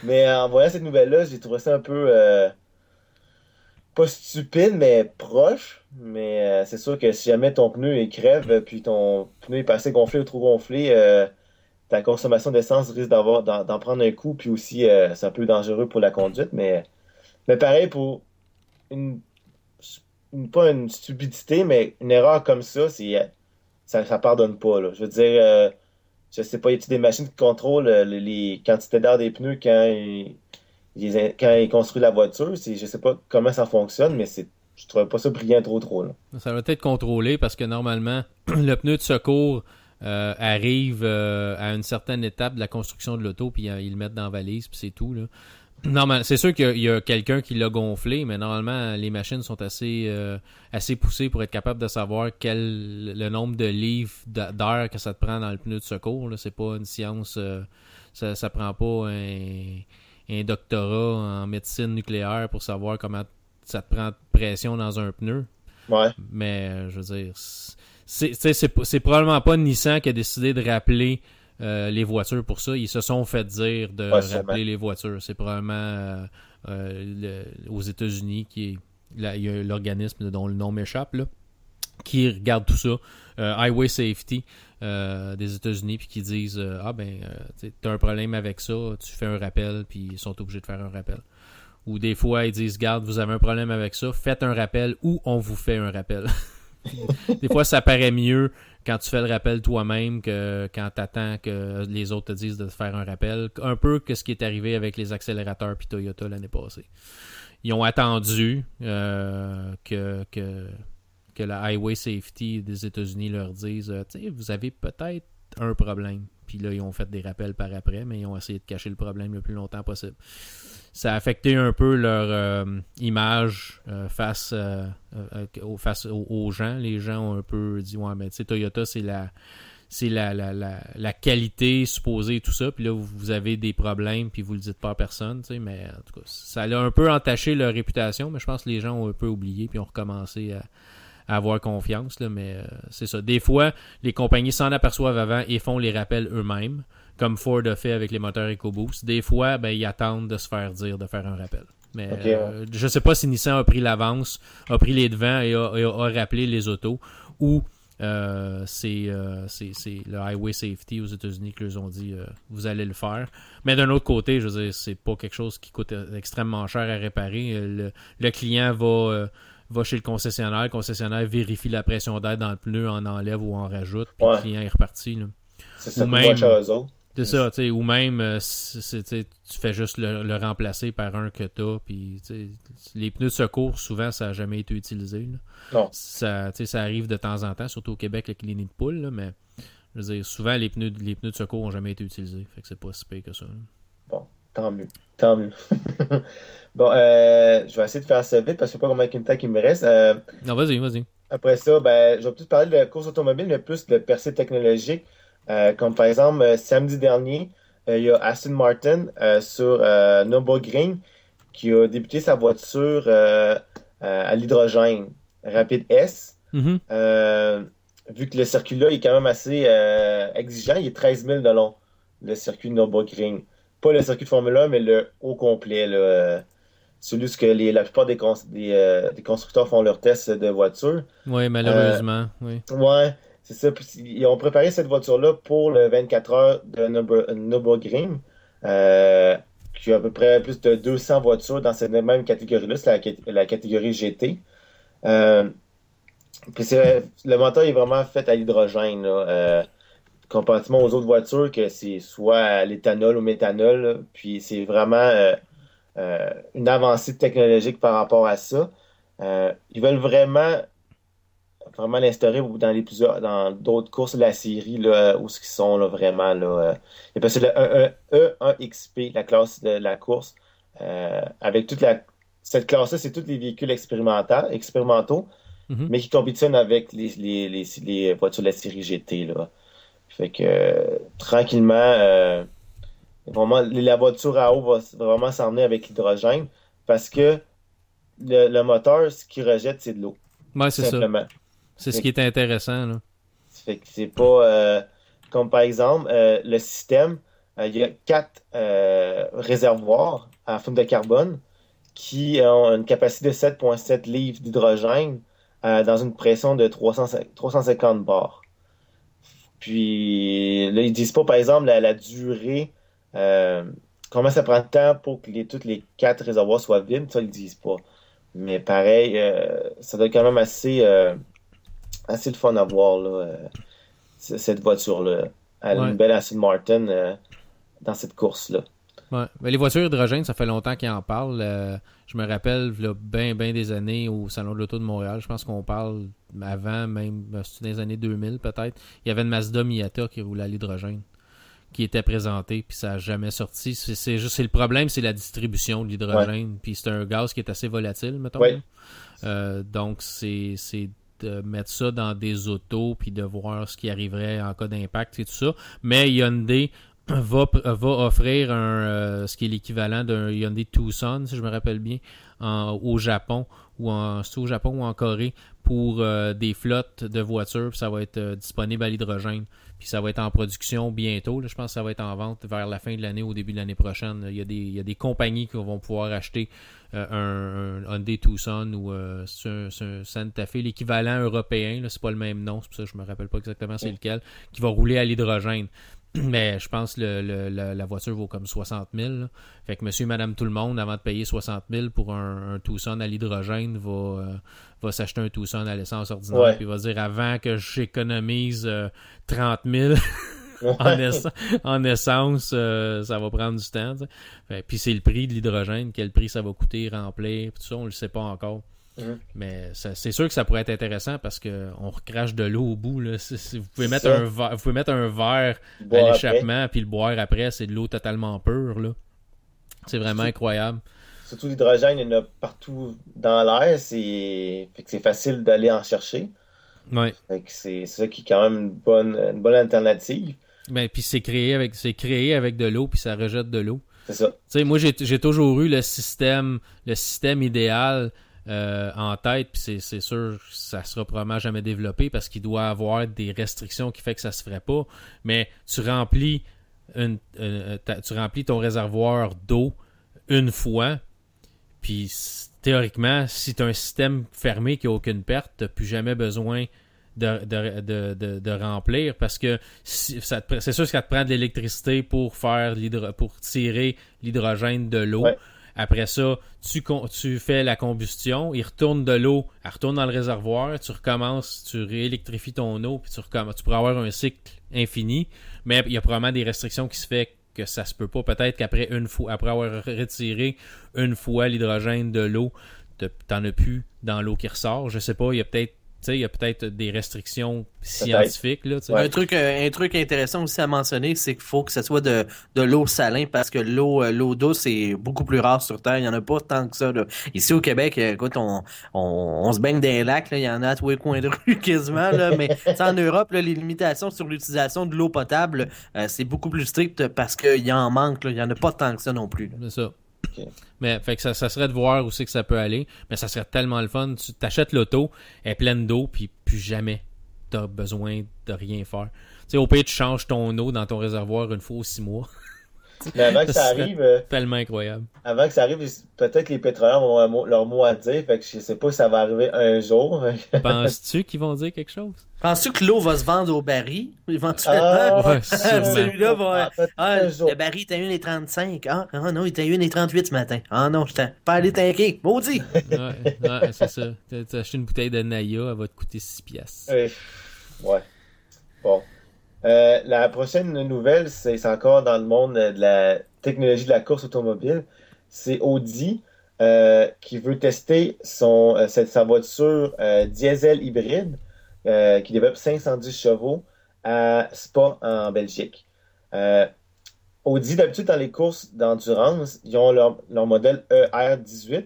mais en voyant cette nouvelle-là, j'ai trouvé ça un peu euh, pas stupide, mais proche. Mais euh, c'est sûr que si jamais ton pneu est crève, puis ton pneu est pas assez gonflé ou trop gonflé, euh, ta consommation d'essence risque d'avoir d'en prendre un coup, puis aussi c'est un peu dangereux pour la conduite. Mais, mais pareil, pour une, pas une stupidité, mais une erreur comme ça, c'est ça, ça pardonne pas. Là. Je veux dire je sais pas, y a-t-il des machines qui contrôlent euh, les, quantités d'air des pneus quand ils, construit la voiture, je sais pas comment ça fonctionne, mais c'est, je trouve pas ça brillant trop trop. Ça doit être contrôlé parce que normalement, le pneu de secours euh, arrive euh, à une certaine étape de la construction de l'auto, puis ils le mettent dans la valise, puis c'est tout. Là. Normal, c'est sûr qu'il y a, quelqu'un qui l'a gonflé, mais normalement, les machines sont assez, euh, assez poussées pour être capable de savoir quel le nombre de livres d'heures que ça te prend dans le pneu de secours. C'est pas une science, ça, ça prend pas un, un doctorat en médecine nucléaire pour savoir comment ça te prend de pression dans un pneu. Ouais. Mais, je veux dire, c'est probablement pas Nissan qui a décidé de rappeler euh, les voitures pour ça. Ils se sont fait dire de rappeler les voitures. C'est probablement euh, euh, aux États-Unis qui il y a l'organisme dont le nom m'échappe qui regarde tout ça. Highway Safety des États-Unis puis qui disent ah ben tu as un problème avec ça, tu fais un rappel puis ils sont obligés de faire un rappel. Ou des fois ils disent garde vous avez un problème avec ça, faites un rappel ou on vous fait un rappel. des fois, ça paraît mieux quand tu fais le rappel toi-même que quand tu attends que les autres te disent de faire un rappel. Un peu que ce qui est arrivé avec les accélérateurs puis Toyota l'année passée. Ils ont attendu euh, que, que, que la Highway Safety des États-Unis leur dise euh, vous avez peut-être un problème. Puis là, ils ont fait des rappels par après, mais ils ont essayé de cacher le problème le plus longtemps possible ça a affecté un peu leur euh, image euh, face, euh, face aux, gens. Les gens ont un peu dit ouais mais tu sais Toyota c'est la c'est la, la, la, qualité supposée tout ça. Puis là vous, avez des problèmes puis vous le dites pas à personne tu sais. Mais en tout cas ça a un peu entaché leur réputation mais je pense que les gens ont un peu oublié puis ont recommencé à, avoir confiance là, mais c'est ça. Des fois les compagnies s'en aperçoivent avant et font les rappels eux-mêmes comme Ford a fait avec les moteurs EcoBoost. Des fois, ben, ils attendent de se faire dire de faire un rappel. Mais euh, je sais pas si Nissan a pris l'avance, a pris les devants et a, rappelé les autos ou euh, euh, c'est le Highway Safety aux États-Unis qui leur ont dit vous allez le faire. Mais d'un autre côté, je veux dire, c'est pas quelque chose qui coûte extrêmement cher à réparer. Le, client va va chez le concessionnaire, le concessionnaire vérifie la pression d'air dans le pneu, en enlève ou en rajoute, puis le client est reparti. C'est ça, même, c'est ça, tu sais, ou même euh, tu fais juste le, remplacer par un que t'as, puis les pneus de secours, souvent, ça n'a jamais été utilisé. Non. Ça, ça arrive de temps en temps, surtout au Québec avec les nids de poule, mais je veux dire, souvent, les pneus, les pneus de secours n'ont jamais été utilisés. Fait que c'est pas si pire que ça. Bon, tant mieux. Tant mieux. bon, euh, je vais essayer de faire ça vite parce que je sais pas combien de temps il me reste. Euh, non, vas-y, vas-y. Après ça, ben, je vais plus parler de la course automobile, mais plus de percée technologique. Euh, comme par exemple, euh, samedi dernier, euh, il y a Aston Martin sur Nürburgring qui a débuté sa voiture à l'hydrogène rapide S. Mm-hmm. vu que le circuit-là est quand même assez exigeant, il est 13 000 de long, le circuit Nürburgring. Pas le circuit de Formule 1, mais le haut complet. Celui que les, la plupart des, des, constructeurs font leurs tests de voiture. Oui, malheureusement. oui. Ouais. C'est ça. Ils ont préparé cette voiture-là pour le 24 heures de Nürburgring. Euh, qui a à peu près plus de 200 voitures dans cette même catégorie-là. C'est la, catégorie GT. Euh, le moteur est vraiment fait à l'hydrogène. Euh, comparativement aux autres voitures, que c'est soit à l'éthanol ou méthanol. puis c'est vraiment euh, une avancée technologique par rapport à ça. ils veulent vraiment vraiment l'instaurer dans les plusieurs dans d'autres courses de la série là, où ce qu'ils sont là, vraiment là. Euh, parce que le E1XP, la classe de la course, euh, avec toute la cette classe-là, c'est tous les véhicules expérimentaux, expérimentaux mm-hmm. mais qui compétitionnent avec les, les, les, les, voitures de la série GT. Là. Fait que tranquillement, euh, vraiment, la voiture à eau va vraiment s'emmener avec l'hydrogène parce que le, le, moteur, ce qu'il rejette, c'est de l'eau. Ouais, c'est ça. C'est ce qui est intéressant. Là. Fait que c'est pas euh, comme par exemple euh, le système, euh, il y a quatre réservoirs à forme de carbone qui ont une capacité de 7,7 livres d'hydrogène dans une pression de 350 bars. Puis là, ils disent pas par exemple la, durée, comment ça prend de temps pour que les, tous les quatre réservoirs soient vides, ça ils disent pas. Mais pareil, ça doit être quand même assez assez le fun à voir, là, euh, cette voiture-là. Elle a une belle Aston Martin euh, dans cette course-là. Ouais. Mais les voitures hydrogène, ça fait longtemps qu'ils en parlent. Euh, je me rappelle, il y a bien, bien des années au Salon de l'Auto de Montréal, je pense qu'on parle avant, même euh, dans les années 2000 peut-être, il y avait une Mazda Miata qui roulait à l'hydrogène qui était présenté, puis ça n'a jamais sorti. C'est juste le problème, c'est la distribution de l'hydrogène. Puis c'est un gaz qui est assez volatile, mettons. Euh, donc c'est mettre ça dans des autos puis de voir ce qui arriverait en cas d'impact et tout ça. Mais Hyundai va, va offrir un, euh, ce qui est l'équivalent d'un Hyundai Tucson, si je me rappelle bien, au Japon ou en, au Japon ou en Corée pour euh, des flottes de voitures. Ça va être euh, disponible à l'hydrogène. Puis ça va être en production bientôt. Je pense que ça va être en vente vers la fin de l'année ou au début de l'année prochaine. Il y, a des, il y a des compagnies qui vont pouvoir acheter un, Hyundai Tucson ou un, Santa Fe, l'équivalent européen. C'est pas le même nom, c'est pour ça que je me rappelle pas exactement c'est lequel, qui va rouler à l'hydrogène. Mais je pense que le, la voiture vaut comme 60 000. Fait que monsieur et madame tout le monde, avant de payer 60 000 pour un, Tucson à l'hydrogène, va, euh, va s'acheter un Tucson à l'essence ordinaire. Puis va dire avant que j'économise 30 euh, 000 en, essence, euh, ça va prendre du temps. puis c'est le prix de l'hydrogène, quel prix ça va coûter remplir, tout ça, on le sait pas encore. Mhm. Mais c'est sûr que ça pourrait être intéressant parce qu'on recrache de l'eau au bout. Là. vous, pouvez mettre un verre, vous pouvez mettre un verre à l'échappement puis le boire après, c'est de l'eau totalement pure. C'est vraiment incroyable. Surtout l'hydrogène, il y en a partout dans l'air. C'est facile d'aller en chercher. Ouais. C'est ça qui est quand même une bonne, une bonne alternative. Ben, puis c'est créé avec créé avec de l'eau puis ça rejette de l'eau. C'est ça. moi j'ai toujours eu le système le système idéal euh, en tête, puis c'est sûr ça sera probablement jamais développé parce qu'il doit avoir des restrictions qui fait que ça se ferait pas. Mais tu remplis une, euh, tu remplis ton réservoir d'eau une fois, puis théoriquement, si tu as un système fermé qui n'a aucune perte, tu n'as plus jamais besoin de, de, de, remplir parce que c'est sûr que ça te prend de l'électricité pour faire pour tirer l'hydrogène de l'eau. Après ça, tu, tu fais la combustion, il retourne de l'eau, elle retourne dans le réservoir, tu recommences, tu réélectrifies ton eau, puis tu, recommences, tu pourras avoir un cycle infini, mais il y a probablement des restrictions qui se font que ça se peut pas. Peut-être qu'après une fois, après avoir retiré une fois l'hydrogène de l'eau, t'en as plus dans l'eau qui ressort. Je sais pas, il y a peut-être il y a peut-être des restrictions scientifiques. Là, un, truc, euh, un truc intéressant aussi à mentionner, c'est qu'il faut que ce soit de, de l'eau salin parce que l'eau euh, l'eau douce est beaucoup plus rare sur Terre. Il n'y en a pas tant que ça. Ici au Québec, euh, écoute, on, on, se baigne dans les lacs. Il y en a à tous les coins de rue quasiment. Là, mais en Europe, les limitations sur l'utilisation de l'eau potable, c'est beaucoup plus strict parce qu'il y en manque. Il n'y en a pas tant que ça non plus. C'est ça. Mais fait que ça, serait de voir où c'est que ça peut aller. Mais ça serait tellement le fun. Tu t'achètes l'auto, elle est pleine d'eau, puis plus jamais t'as besoin de rien faire. Tu sais, au pire, tu changes ton eau dans ton réservoir une fois ou six mois. Mais avant que ça, arrive. Euh, tellement incroyable. Avant que ça arrive, peut-être que les pétroliers vont leur mot à dire. Fait que je sais pas si ça va arriver un jour. Penses-tu qu'ils vont dire quelque chose? Penses-tu que l'eau va se vendre au baril, éventuellement? Ah, Celui-là va. Ah, le baril était 1,35. Ah, ah non, il était 1,38 ce matin. Ah non, je t'ai pas allé tanker. Maudit! ouais, ouais c'est ça. T'as acheté une bouteille de Naya, elle va te coûter 6 piastres. Ouais. Bon. Euh, la prochaine nouvelle, c'est encore dans le monde de la technologie de la course automobile. C'est Audi euh, qui veut tester son, euh, sa voiture diesel hybride qui développe 510 chevaux à Spa en Belgique. Audi, d'habitude, dans les courses d'endurance, ils ont leur, modèle ER18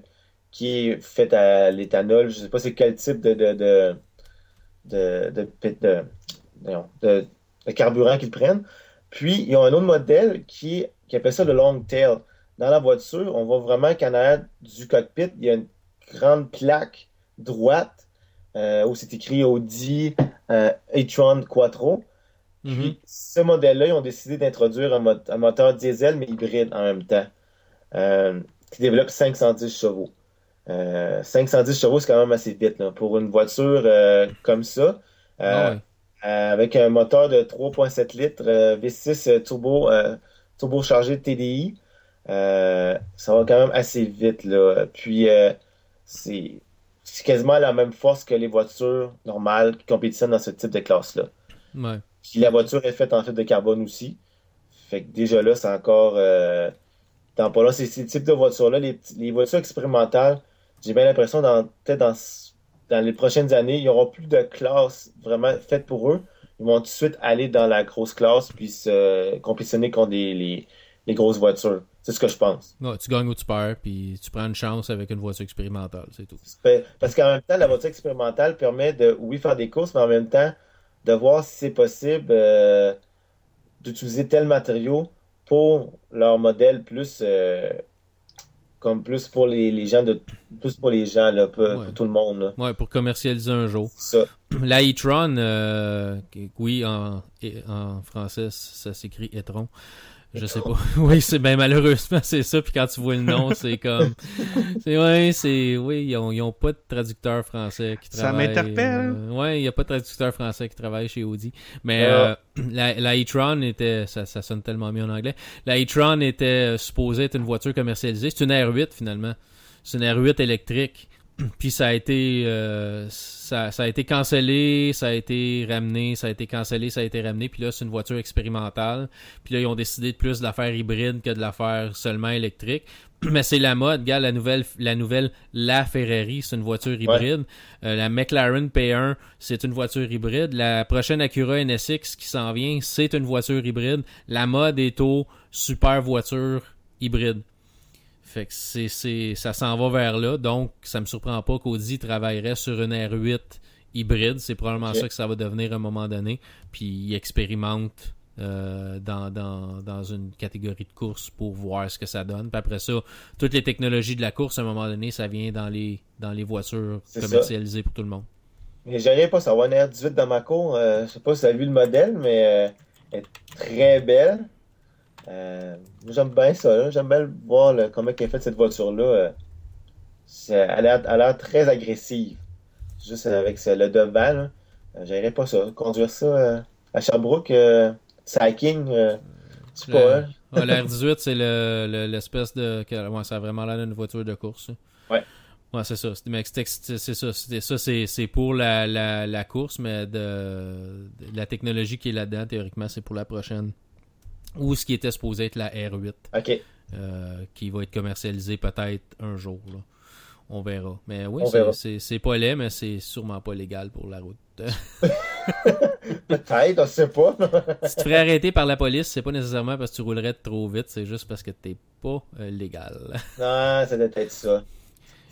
qui est fait à l'éthanol. Je ne sais pas c'est quel type de, de, de, de, de le carburant qu'ils prennent. Puis, ils ont un autre modèle qui, qui appelle ça le long tail. Dans la voiture, on voit vraiment qu'en arrière du cockpit, il y a une grande plaque droite euh, où c'est écrit Audi euh, e-tron Quattro. Puis, mhm. ce modèle-là, ils ont décidé d'introduire un, moteur diesel, mais hybride en même temps, euh, qui développe 510 chevaux. 510 chevaux, c'est quand même assez vite pour une voiture comme ça. Ah euh, avec un moteur de 3.7 litres euh, V6 euh, turbo, turbo chargé TDI. ça va quand même assez vite. Là. Puis c'est quasiment la même force que les voitures normales qui compétitionnent dans ce type de classe-là. Ouais. Puis la voiture est faite en fibre de carbone aussi. Fait que déjà là, c'est encore dans pas là, ces, ces types de voitures-là, les voitures expérimentales, j'ai bien l'impression dans peut-être dans, dans les prochaines années, il n'y aura plus de classe vraiment faite pour eux. Ils vont tout de suite aller dans la grosse classe puis se compétitionner contre les, les, les grosses voitures. C'est ce que je pense. Ouais, tu gagnes ou tu perds, puis tu prends une chance avec une voiture expérimentale, c'est tout. Parce qu'en même temps, la voiture expérimentale permet de, oui, faire des courses, mais en même temps, de voir si c'est possible euh, d'utiliser tel matériau pour leur modèle plus euh, comme plus pour les, les gens de plus pour les gens là, pour, Ouais. pour tout le monde là. Ouais, pour commercialiser un jour. Ça. La e-tron, euh, oui, en, en français, ça s'écrit e-tron. Je sais pas. Oui, c'est ben malheureusement c'est ça. Puis quand tu vois le nom, c'est comme, c'est ouais, c'est oui, ils ont, ils ont pas de traducteur français qui Ça travaille. m'interpelle. euh, ouais, il y a pas de traducteur français qui travaille chez Audi. Mais Ah. euh, la, la e-tron était, ça, ça sonne tellement mieux en anglais. La e-tron était euh, supposée être une voiture commercialisée. C'est une R8 finalement. C'est une R8 électrique. Puis ça a été euh, ça, ça a été cancellé, ça a été ramené, ça a été cancellé, ça a été ramené. Puis là, c'est une voiture expérimentale. Puis là, ils ont décidé de plus de la faire hybride que de la faire seulement électrique. Mais c'est la mode, gars, la nouvelle, la nouvelle La Ferrari, c'est une voiture hybride. Euh, la McLaren P1, c'est une voiture hybride. La prochaine Acura NSX qui s'en vient, c'est une voiture hybride. La mode est au super voiture hybride. Fait que c'est, c'est, ça s'en va vers là. Donc, ça me surprend pas qu'Audi travaillerait sur une R8 hybride. C'est probablement ça que ça va devenir à un moment donné. Puis, ils expérimentent euh, dans, dans, dans une catégorie de course pour voir ce que ça donne. Puis après ça, toutes les technologies de la course, à un moment donné, ça vient dans les, dans les voitures C'est ça. commercialisées pour tout le monde. Mais j'arrive pas à savoir une R18 dans ma cour. euh, je sais pas si as vu le modèle, mais euh, elle est très belle. Euh, j'aime bien ça. J'aime bien voir comment est faite cette voiture-là. euh. C'est- elle a l'air- elle a l'air très agressive. Juste avec ça, le devant. Euh, J'aimerais pas ça. Conduire ça euh, à Sherbrooke, euh, Sacking, c'est pas. Le- hein. Ouais, la R18, c'est le, le- l'espèce de. Ouais, ça a vraiment l'air d'une voiture de course. ça. Ouais. Ouais, c'est ça. C'est- mais C'est ça. C'est c'est pour la, la, la course, mais de, de la technologie qui est là-dedans, théoriquement, c'est pour la prochaine. Ou ce qui était supposé être la R8, Ok. euh, qui va être commercialisée peut-être un jour. là. On verra. Mais oui, c'est- c'est c'est pas laid, mais c'est sûrement pas légal pour la route. Peut-être, on sait pas. si tu te ferais arrêter par la police, c'est pas nécessairement parce que tu roulerais trop vite, c'est juste parce que t'es pas euh, légal. non, ça doit être ça.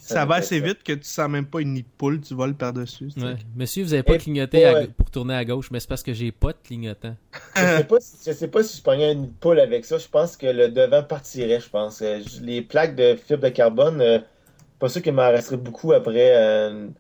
Ça va être assez vite que tu sens même pas une nid de poule, tu voles par-dessus. Ouais. Monsieur, vous avez pas Et clignoté à- ouais. pour tourner à gauche, mais c'est parce que j'ai pas de clignotant. Je sais pas, si- je sais pas si je prenais une poule avec ça. Je pense que le devant partirait, je pense. Euh, Les plaques de fibre de carbone, euh, pas sûr qu'il m'en resterait beaucoup après euh, une,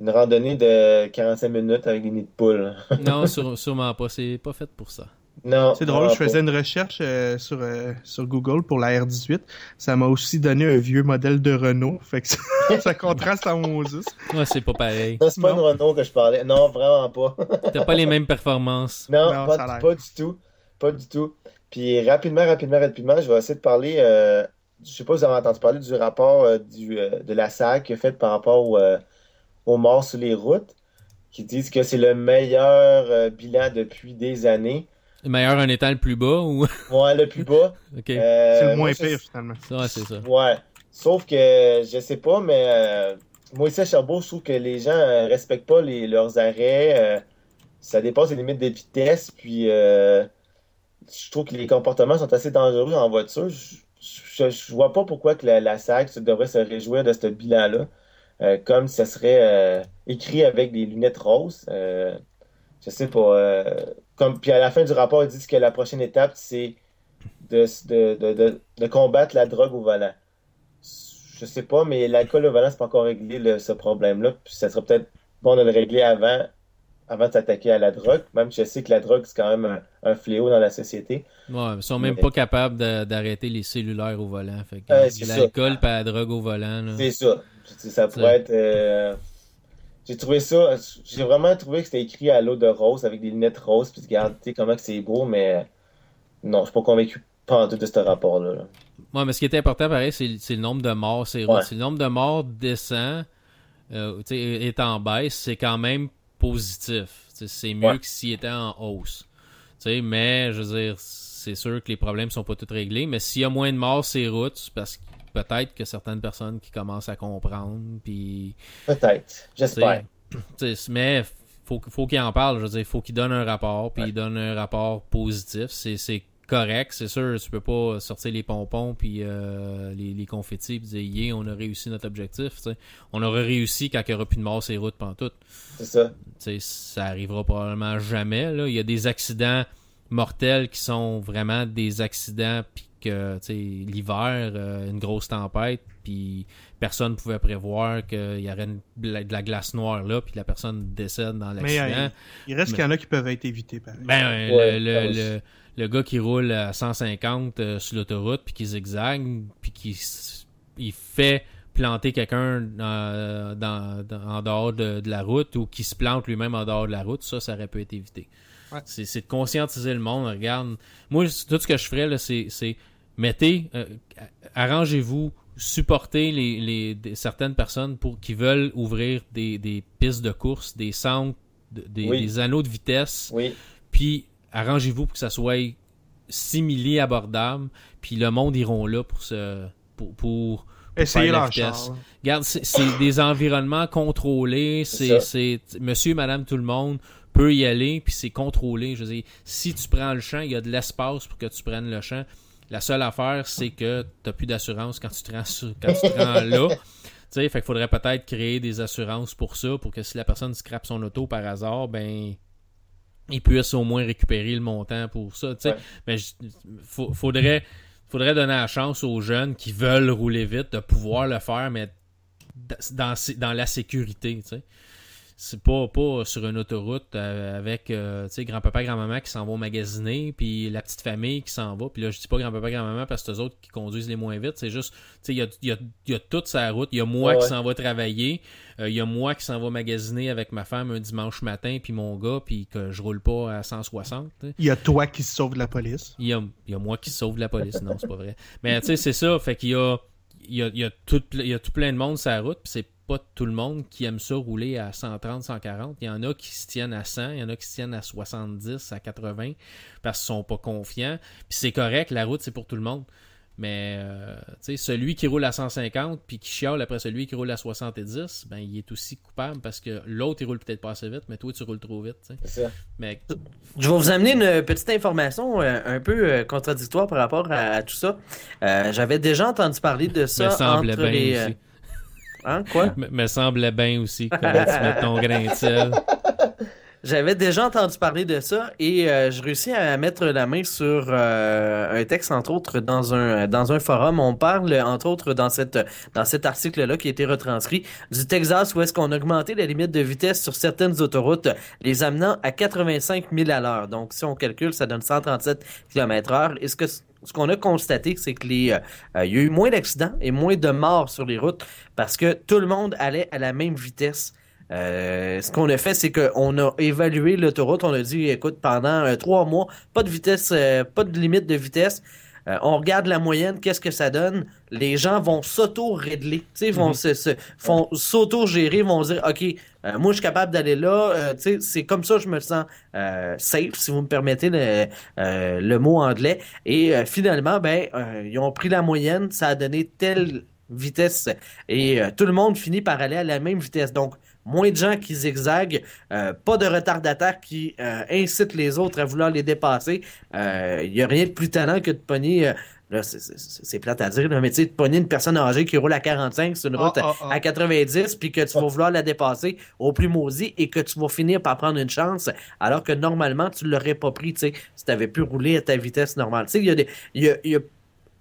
une randonnée de 45 minutes avec des nids de poule. Non, sûre- sûrement pas. C'est pas fait pour ça. Non. C'est drôle, je faisais une recherche euh, sur, euh, sur Google pour la R18. Ça m'a aussi donné un vieux modèle de Renault. Fait que ça, ça contraste en Moses. Ouais, c'est pas pareil. Non, c'est pas Non. une Renault que je parlais. Non, vraiment pas. T'as pas les mêmes performances. Non, Non, pas, du tout. Pas du tout. Puis rapidement, rapidement, rapidement, je vais essayer de parler. Euh, je sais pas si vous avez entendu parler du rapport euh, du, euh, de la SAC qui est fait par rapport au, euh, aux morts sur les routes, qui disent que c'est le meilleur euh, bilan depuis des années. Meilleur en étant le plus bas ou? Ouais, le plus bas. ok. Euh, C'est le moi, moins pire, finalement. Ouais, c'est ça. Ouais. Sauf que je sais pas, mais euh, moi ici à Sherbrooke, je trouve que les gens euh, respectent pas les, leurs arrêts. euh, ça dépasse les limites de vitesse. Puis euh, je trouve que les comportements sont assez dangereux en voiture. Je, je, je vois pas pourquoi que la, la SAC devrait se réjouir de ce bilan-là. euh, comme ça serait euh, écrit avec des lunettes roses. Euh, je sais pas. euh, comme, puis à la fin du rapport, ils disent que la prochaine étape, c'est de, de, de, de, de combattre la drogue au volant. Je sais pas, mais l'alcool au volant, c'est pas encore réglé le- ce problème-là. Puis ça serait peut-être bon de le régler avant, avant de s'attaquer à la drogue. Même si je sais que la drogue, c'est quand même un, un fléau dans la société. Ouais, ils sont même Mais- pas capables d'arrêter les cellulaires au volant. Fait ça. l'alcool pas la drogue au volant. C'est ça. Ça pourrait être. euh, J'ai trouvé ça. J'ai vraiment trouvé que c'était écrit à l'eau de rose avec des lunettes roses. Puis regarde, tu sais comment que c'est beau, mais non, je suis pas convaincu pas en tout de ce rapport-là. là. Ouais, mais ce qui est important, pareil, c'est c'est le nombre de morts. C'est Ouais. Si le nombre de morts descend, euh, tu sais, est en baisse, c'est quand même positif. C'est mieux Ouais. que s'il était en hausse. Tu sais, mais, je veux dire, c'est sûr que les problèmes sont pas tous réglés. Mais s'il y a moins de morts les routes, c'est parce que peut-être que certaines personnes qui commencent à comprendre. Puis, Peut-être. J'espère. mais faut, faut qu'il en parle. Je veux dire, faut qu'il donne un rapport. Puis il donne un rapport positif. C'est, correct, c'est sûr. Tu peux pas sortir les pompons puis euh, les, les confettis puis dire yeah, on a réussi notre objectif. On aurait réussi quand il n'y aura plus de morts sur les routes pantoute. C'est ça. Ça arrivera probablement jamais. Là. Il y a des accidents mortels qui sont vraiment des accidents puis que tu sais, l'hiver, euh, une grosse tempête, puis personne ne pouvait prévoir qu'il y aurait une- de la- glace noire là, puis la personne décède dans Mais l'accident. euh, il reste Mais- qu'il y en a qui peuvent être évités, pareil. Ben, euh, Ouais, le, le, le, le gars qui roule à 150 euh, sur l'autoroute, puis qui zigzague, puis qui il fait planter quelqu'un dans, dans- dans- en dehors de, de la route ou qui se plante lui-même en dehors de la route, ça, ça aurait pu être évité. Ouais. C'est c'est de conscientiser le monde. Regarde, moi, tout ce que je ferais, là, c'est c'est mettez, euh, arrangez-vous, supportez les, les, des- certaines personnes pour qui veulent ouvrir des, des pistes de course, des centres, de- des, Oui. des anneaux de vitesse Oui. puis arrangez-vous pour que ça soit simili abordable, puis le monde iront là pour se pour, pour, pour Essayez faire la leur vitesse. Regarde, c'est c'est des environnements contrôlés, c'est monsieur, madame, tout le monde peut y aller, puis c'est contrôlé. Je veux dire, si tu prends le champ, il y a de l'espace pour que tu prennes le champ. La seule affaire, c'est que tu plus d'assurance quand tu te rends, sur- quand tu te rends là. Tu sais, fait qu'il faudrait peut-être créer des assurances pour ça, pour que si la personne scrape son auto par hasard, ben il puisse au moins récupérer le montant pour ça. tu sais. Ouais. Mais faut- faudrait, faudrait donner la chance aux jeunes qui veulent rouler vite de pouvoir le faire, mais dans, dans la sécurité. tu sais. C'est pas, pas sur une autoroute euh, avec euh, tu sais, grand-papa, grand-maman qui s'en vont magasiner, puis la petite famille qui s'en va. Puis là, je dis pas grand-papa, grand-maman parce que c'est eux autres qui conduisent les moins vite. C'est juste, tu sais, il y a, il y, a, il y a toute sa route. Il y a moi Ouais, qui s'en va travailler. Euh, Il y a moi qui s'en va magasiner avec ma femme un dimanche matin, puis mon gars, puis que je roule pas à 160. tu sais. Il y a toi qui se sauve de la police. Il y a, il y a moi qui sauve de la police. Non, c'est pas vrai. Mais tu sais, c'est ça. Fait qu'il y a, il y, a, il y, a tout, il y a tout plein de monde sur la route, puis c'est pas tout le monde qui aime ça rouler à 130, 140. Il y en a qui se tiennent à 100, il y en a qui se tiennent à 70, à 80, parce qu'ils sont pas confiants. Puis c'est correct, la route, c'est pour tout le monde. Mais, euh, tu sais, celui qui roule à 150 puis qui chiale après celui qui roule à 70, ben, il est aussi coupable parce que l'autre, il roule peut-être pas assez vite, mais toi, tu roules trop vite, ça. Mais, Je vais vous amener une petite information euh, un peu euh, contradictoire par rapport à, à tout ça. Euh, J'avais déjà entendu parler de ça me entre bien les... Hein, quoi? Me, me semblait bien aussi. Comment tu mets ton grain de sel. J'avais déjà entendu parler de ça et euh, je réussis à mettre la main sur euh, un texte, entre autres, dans un dans un forum. On parle, entre autres, dans cette dans cet article-là qui a été retranscrit, du Texas où est-ce qu'on a augmenté la limite de vitesse sur certaines autoroutes, les amenant à 85 000 à l'heure. Donc, si on calcule, ça donne 137 km heure. Et ce que ce qu'on a constaté, c'est que les euh, euh, y a eu moins d'accidents et moins de morts sur les routes parce que tout le monde allait à la même vitesse. Euh, ce qu'on a fait, c'est qu'on a évalué l'autoroute. On a dit, écoute, pendant trois mois, pas de vitesse, pas de limite de vitesse. Euh, on regarde la moyenne, qu'est-ce que ça donne? Les gens vont s'auto-régler, tu sais, vont Mhm. s'auto-gérer, vont dire, ok, euh, moi je suis capable d'aller là. Euh, tu sais, c'est comme ça que je me sens euh, safe, si vous me permettez le, le mot anglais. Et finalement, ben, ils ont pris la moyenne, ça a donné telle vitesse et tout le monde finit par aller à la même vitesse. Donc, moins de gens qui zigzaguent, euh, pas de retardataires qui euh, incitent les autres à vouloir les dépasser. Il n'y a rien de plus talent que de pogner, euh, là, c'est- plate à dire, là, mais tu sais, de pogner une personne âgée qui roule à 45 sur une route Ah, ah, ah. à 90, puis que tu vas vouloir la dépasser au plus maudit et que tu vas finir par prendre une chance, alors que normalement, tu l'aurais pas pris, tu sais, si tu avais pu rouler à ta vitesse normale. Tu sais, il y a des... il y a- il y a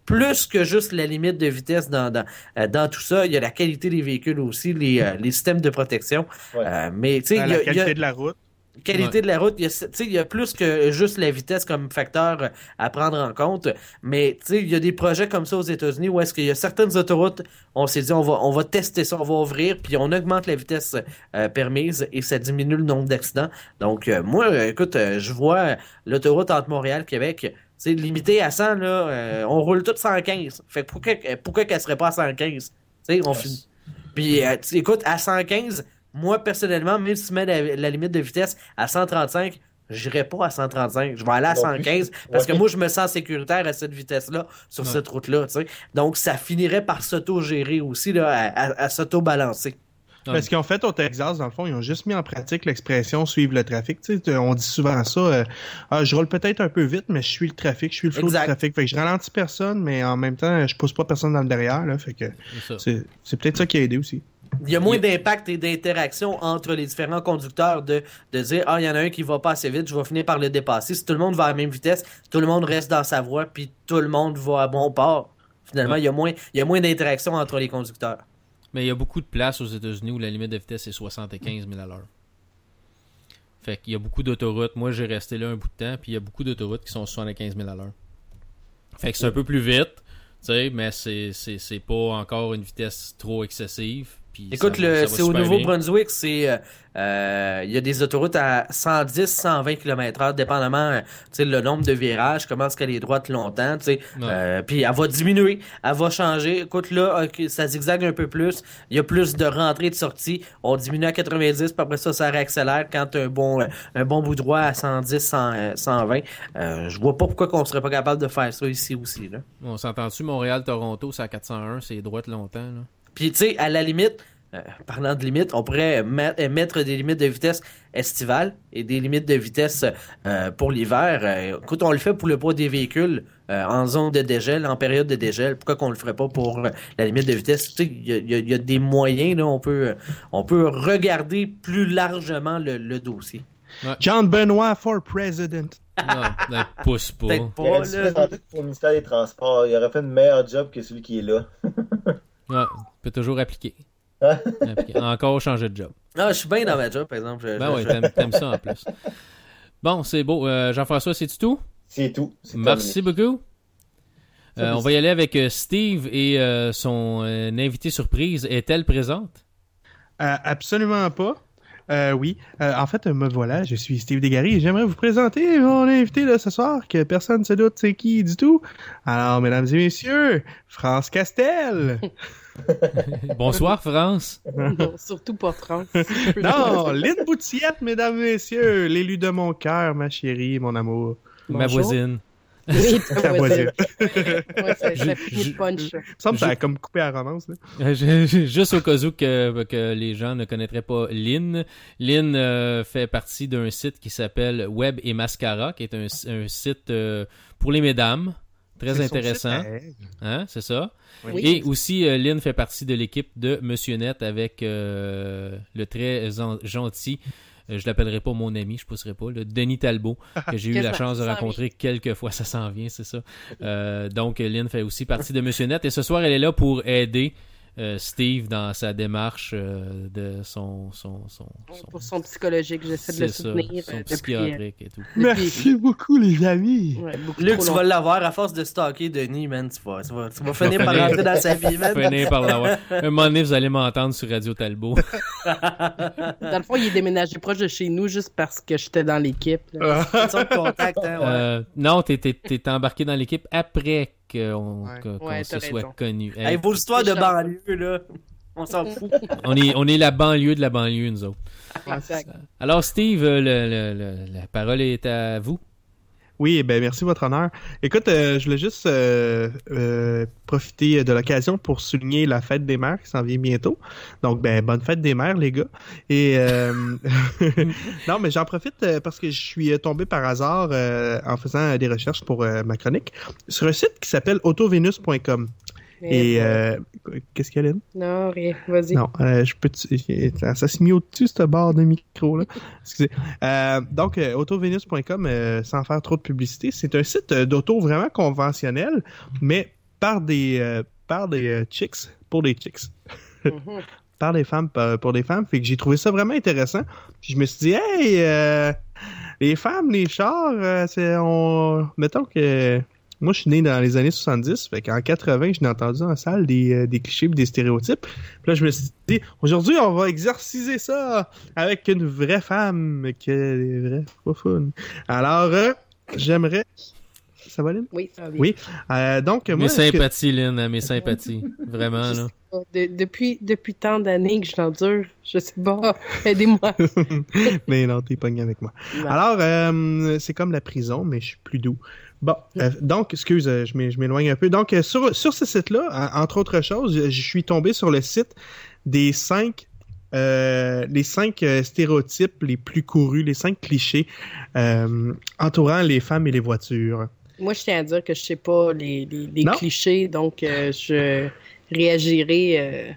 plus que juste la limite de vitesse dans, dans, euh, dans tout ça. Il y a la qualité des véhicules aussi, les, euh, les systèmes de protection. Ouais. Euh, mais tu sais, il y a, la il y a- qualité de la route. qualité Ouais. de la route, il y, a, tu sais, il y a plus que juste la vitesse comme facteur à prendre en compte. Mais tu sais, il y a des projets comme ça aux États-Unis où est-ce qu'il y a certaines autoroutes, on s'est dit on va on va tester ça, on va ouvrir, puis on augmente la vitesse euh, permise et ça diminue le nombre d'accidents. Donc euh, moi, écoute, euh, je vois l'autoroute entre Montréal Québec. C'est limité à 100 là, euh, on roule tout 115. Fait que pourquoi pourquoi qu'elle serait pas à 115 Tu sais, on finit. Puis euh, écoute, à 115, moi personnellement, même si tu mets la, la limite de vitesse à 135, j'irai pas à 135. Je vais aller à Non 115 plus. parce que moi, je me sens sécuritaire à cette vitesse-là, sur Ouais. cette route-là. Donc, ça finirait par s'auto-gérer aussi, là, à, à- à s'auto-balancer. Ouais. Parce qu'en fait, au Texas, dans le fond, ils ont juste mis en pratique l'expression suivre le trafic. Tu sais, on dit souvent ça. euh, Ah, je roule peut-être un peu vite, mais je suis le trafic, je suis le flot du trafic. Fait que je ralentis personne, mais en même temps, je pousse pas personne dans le derrière. Là, fait que C'est peut-être ça qui a aidé aussi. Il y a moins d'impact et d'interaction entre les différents conducteurs de, de dire Ah, il y en a un qui va pas assez vite, je vais finir par le dépasser. Si tout le monde va à la même vitesse, tout le monde reste dans sa voie, puis tout le monde va à bon port. Finalement, Ouais. il y a moins, il y a moins d'interaction entre les conducteurs. Mais il y a beaucoup de places aux États-Unis où la limite de vitesse est 75 000 à l'heure. Fait qu'il y a beaucoup d'autoroutes. Moi, j'ai resté là un bout de temps, puis il y a beaucoup d'autoroutes qui sont 75 000 à l'heure. Fait que c'est un peu plus vite, mais c'est, c'est, c'est pas encore une vitesse trop excessive. Puis Écoute, c'est au. Nouveau-Brunswick, c'est euh, euh, il y a des autoroutes à 110, 120 km/h, dépendamment, euh, tu sais, le nombre de virages, comment est-ce qu'elle est droite longtemps. Euh, puis elle va diminuer, elle va changer. Écoute, là, ça zigzague un peu plus. Il y a plus de rentrées et de sorties. On diminue à 90, puis après ça, ça réaccélère quand un bon, un bon bout droit à 110, 100, euh, 120. Euh, je vois pas pourquoi qu'on serait pas capable de faire ça ici aussi, là. On s'entend-tu, Montréal-Toronto, c'est à 401, c'est droite longtemps, là? Puis, tu sais, à la limite, euh, parlant de limites, on pourrait euh, mettre des limites de vitesse estivales et des limites de vitesse euh, pour l'hiver. Euh, écoute, on le fait pour le poids des véhicules euh, en zone de dégel, en période de dégel. Pourquoi qu'on le ferait pas pour la limite de vitesse? Tu sais, il y a, y y des moyens, là, on peut, on peut regarder plus largement le, le dossier. John Benoit for president. Non, ben, pousse pas. Peut-être Il aurait pas, dû se là. présenter pour le ministère des Transports. Il aurait fait un meilleur job que celui qui est là. Ouais, toujours appliquer. Hein? Appliquer. Encore changer de job. Ah, je suis bien dans ma job, par exemple. Je- Ben je- t'aimes, ça en plus. Bon, c'est beau. Euh, Jean-François, c'est tout? C'est tout. Merci terminé. beaucoup. Euh, on va y aller avec euh, Steve et euh, son euh, invité surprise. Est-elle présente? Euh, absolument pas. Euh, oui. Euh, en fait, me voilà, je suis Steve Desgaris et j'aimerais vous présenter mon invité de ce soir, que personne ne se doute c'est qui du tout. Alors, mesdames et messieurs, France Castel. Bonsoir, France. Non, surtout pas France. Non, Lynn Boutillette, mesdames et messieurs, l'élu de mon cœur, ma chérie, mon amour. Ma voisine. Oui, ta voisine. Ouais, ça, Je- punch. Il me semble que ça a comme coupé la romance. Là. Euh, je- Juste au cas où que, que les gens ne connaîtraient pas Lynn. Lynn euh, fait partie d'un site qui s'appelle Web et Mascara, qui est un, un site euh, pour les mesdames. Très intéressant. Hein, c'est ça. Oui. Et aussi, euh, Lynn fait partie de l'équipe de Monsieur Net avec euh, le très en- gentil, euh, je l'appellerai pas mon ami, je ne pousserai pas, le Denis Talbot, que j'ai eu la chance de rencontrer quelques fois, ça s'en vient, c'est ça. Euh, donc, Lynn fait aussi partie de Monsieur Net et ce soir, elle est là pour aider euh, Steve dans sa démarche euh, de son... son, son, son- Pour son psychologique, j'essaie de le c'est ça, soutenir. son euh, depuis, psychiatrique et tout. depuis- Merci beaucoup, les amis. ouais, beaucoup Luc, tu vas l'avoir à force de stalker Denis, man. Tu vas, tu vas, tu vas finir par rentrer dans sa vie, man. Finir par l'avoir. Un moment donné, vous allez m'entendre sur Radio Talbot. Dans le fond, il est déménagé proche de chez nous juste parce que j'étais dans l'équipe. contact, hein, ouais. Euh, non, t'es, t'es- t'es embarqué dans l'équipe après qu'on, Ouais. se soit raison. connu. Hey, Hey, vos histoires de banlieue, là, on s'en fout. on, est, on est la banlieue de la banlieue, nous autres. Exact. Alors, Steve, euh, le- le- le- la parole est à vous. Oui, ben merci votre honneur. Écoute, euh, je voulais juste euh, euh, profiter de l'occasion pour souligner la fête des mères qui s'en vient bientôt. Donc, ben bonne fête des mères, les gars. Et non, mais j'en profite parce que je suis tombé par hasard en faisant des recherches pour ma chronique sur un site qui s'appelle autovenus.com. Et euh, qu'est-ce qu'il y a, Lynn? Non, rien. Vas-y. Non, euh, je peux. Ça s'est mis au-dessus, ce barre de micro, là. Excusez. Euh, donc, autovenus.com, sans faire trop de publicité, c'est un site d'auto vraiment conventionnel, mais par des, par des chicks, pour des chicks. Mhm. Par des femmes, pour des femmes. Fait que j'ai trouvé ça vraiment intéressant. Puis je me suis dit, hey, euh, les femmes, les chars, c'est. On... Mettons que. Moi, je suis né dans les années 70, fait qu'en 80, je n'ai entendu en salle des, euh, des clichés et des stéréotypes. Puis là, je me suis dit, aujourd'hui, on va exorciser ça avec une vraie femme qui est des vrais fun. Alors, euh, j'aimerais... Ça va, Lynn? Oui, ça va bien. Oui. Euh, donc, moi... mes que- sympathies, Lynn, mes sympathies. Vraiment, là. de- depuis, depuis tant d'années que je l'endure. Je sais pas. Aidez-moi. mais non, t'es pogné avec moi. Non. Alors, euh, c'est comme la prison, mais je suis plus doux. Bon, euh, donc, excuse, euh, je m'é- je m'éloigne un peu. Donc, euh, sur, sur ce site-là, en- entre autres choses, je, suis tombé sur le site des cinq, euh, les cinq euh, stéréotypes les plus courus, les cinq clichés entourant les femmes et les voitures. Moi, je tiens à dire que je sais pas les, les, les Non? clichés, donc je réagirai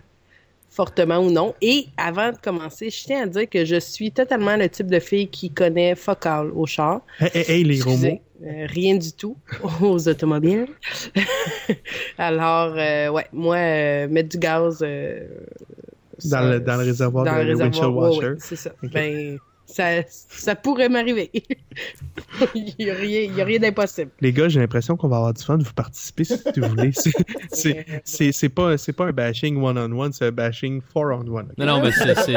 fortement ou non. Et avant de commencer, je tiens à dire que je suis totalement le type de fille qui connaît fuck all au char. Hey, hey, hey, les gros mots. Euh, rien du tout aux automobiles. Alors, euh, ouais, moi, euh, mettre du gaz Dans le- dans le réservoir dans de- le windshield réservoir, ouais, washer. ouais, c'est ça. Ben, ça, ça pourrait m'arriver. Il n'y a rien, il y a rien d'impossible. Les gars, j'ai l'impression qu'on va avoir du fun. Vous participez si vous voulez. C'est- C'est c'est- c'est pas, c'est pas un bashing one-on-one, c'est un bashing four-on-one. Non, non, mais c'est- c'est-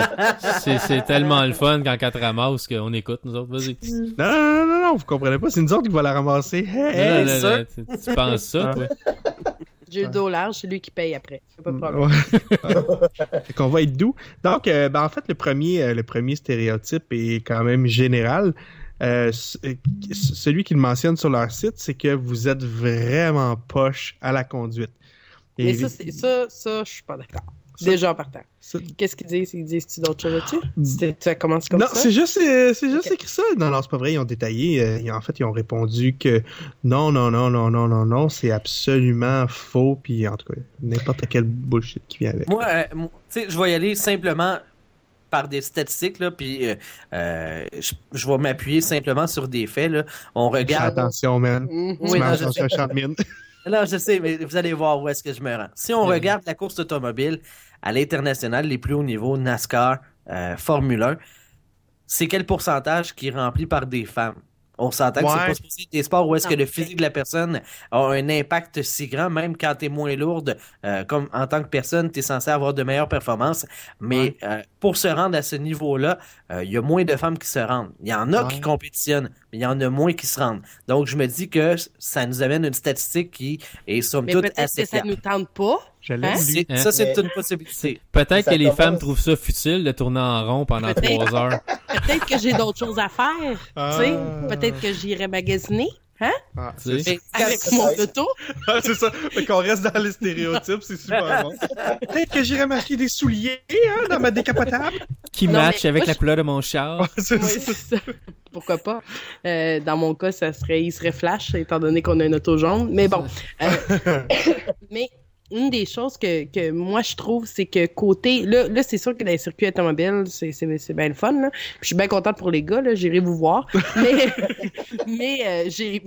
c'est c'est tellement le fun quand elle te ramasse qu'on écoute, nous autres. Vas-y. Non, non, non, non, non, vous comprenez pas. C'est nous autres qui va la ramasser. Hey, Non, hey, non, non, ça. non, tu, tu penses ça, Ah. toi? J'ai le dos large, c'est lui qui paye après. C'est pas de problème. Fait qu'on va être doux. Donc, euh, ben, en fait, le premier, euh, le premier stéréotype est quand même général. Euh, celui qu'ils mentionnent sur leur site, c'est que vous êtes vraiment poche à la conduite. Et Mais ça, ça, ça, je suis pas d'accord. Déjà en partant. Qu'est-ce qu'ils disent? Ils disent-tu d'autres choses là-dessus? Ça commence comme non, ça? c'est juste, euh, c'est juste écrit ça. Non, non, c'est pas vrai. Ils ont détaillé. euh, en fait, ils ont répondu que non, non, non, non, non, non, non, c'est absolument faux. Puis en tout cas, n'importe quel bullshit qui vient avec. Moi, euh, tu sais, je vais y aller simplement par des statistiques, là, puis euh, euh, je, je vais m'appuyer simplement sur des faits. Là. On regarde. Attention, man. Mhm. Tu Oui, manges non, je un champ de mine. Non, je sais, mais vous allez voir où est-ce que je me rends. Si on regarde la course automobile à l'international, les plus hauts niveaux, NASCAR, euh, Formule 1, c'est quel pourcentage qui est rempli par des femmes? On s'entend que c'est pas supposé être des sports où est-ce que le physique de la personne a un impact si grand, même quand tu es moins lourde, euh, comme en tant que personne, tu es censé avoir de meilleures performances. Mais euh, pour se rendre à ce niveau-là, euh, il y a moins de femmes qui se rendent. Il y en a Ouais. qui compétitionnent, mais il y en a moins qui se rendent. Donc, je me dis que ça nous amène une statistique qui est somme Mais toute peut-être assez que ça fiable. nous tente pas. Je l'ai Hein? Hein? Ça, c'est une possibilité. Peut-être que les commence- femmes trouvent ça futile de tourner en rond pendant trois heures. Peut-être que j'ai d'autres choses à faire. Ah. tu sais. Peut-être que j'irai magasiner. Hein? Ah, Avec mon auto. Ah, c'est ça. Fait qu'on reste dans les stéréotypes, c'est super bon. Peut-être que j'irai m'acheter des souliers hein, dans ma décapotable. Qui Non, match avec moi, la couleur de mon char. Ah, c'est Oui, ça. c'est ça. Pourquoi pas? Euh, dans mon cas, ça serait, il serait flash, étant donné qu'on a une auto jaune. Mais bon. Euh, mais une des choses que, que moi je trouve, c'est que côté. Là, là c'est sûr que dans les circuits automobiles, c'est, c'est, c'est bien le fun. Là. Puis je suis bien contente pour les gars, là, j'irai vous voir. Mais, mais euh, j'ai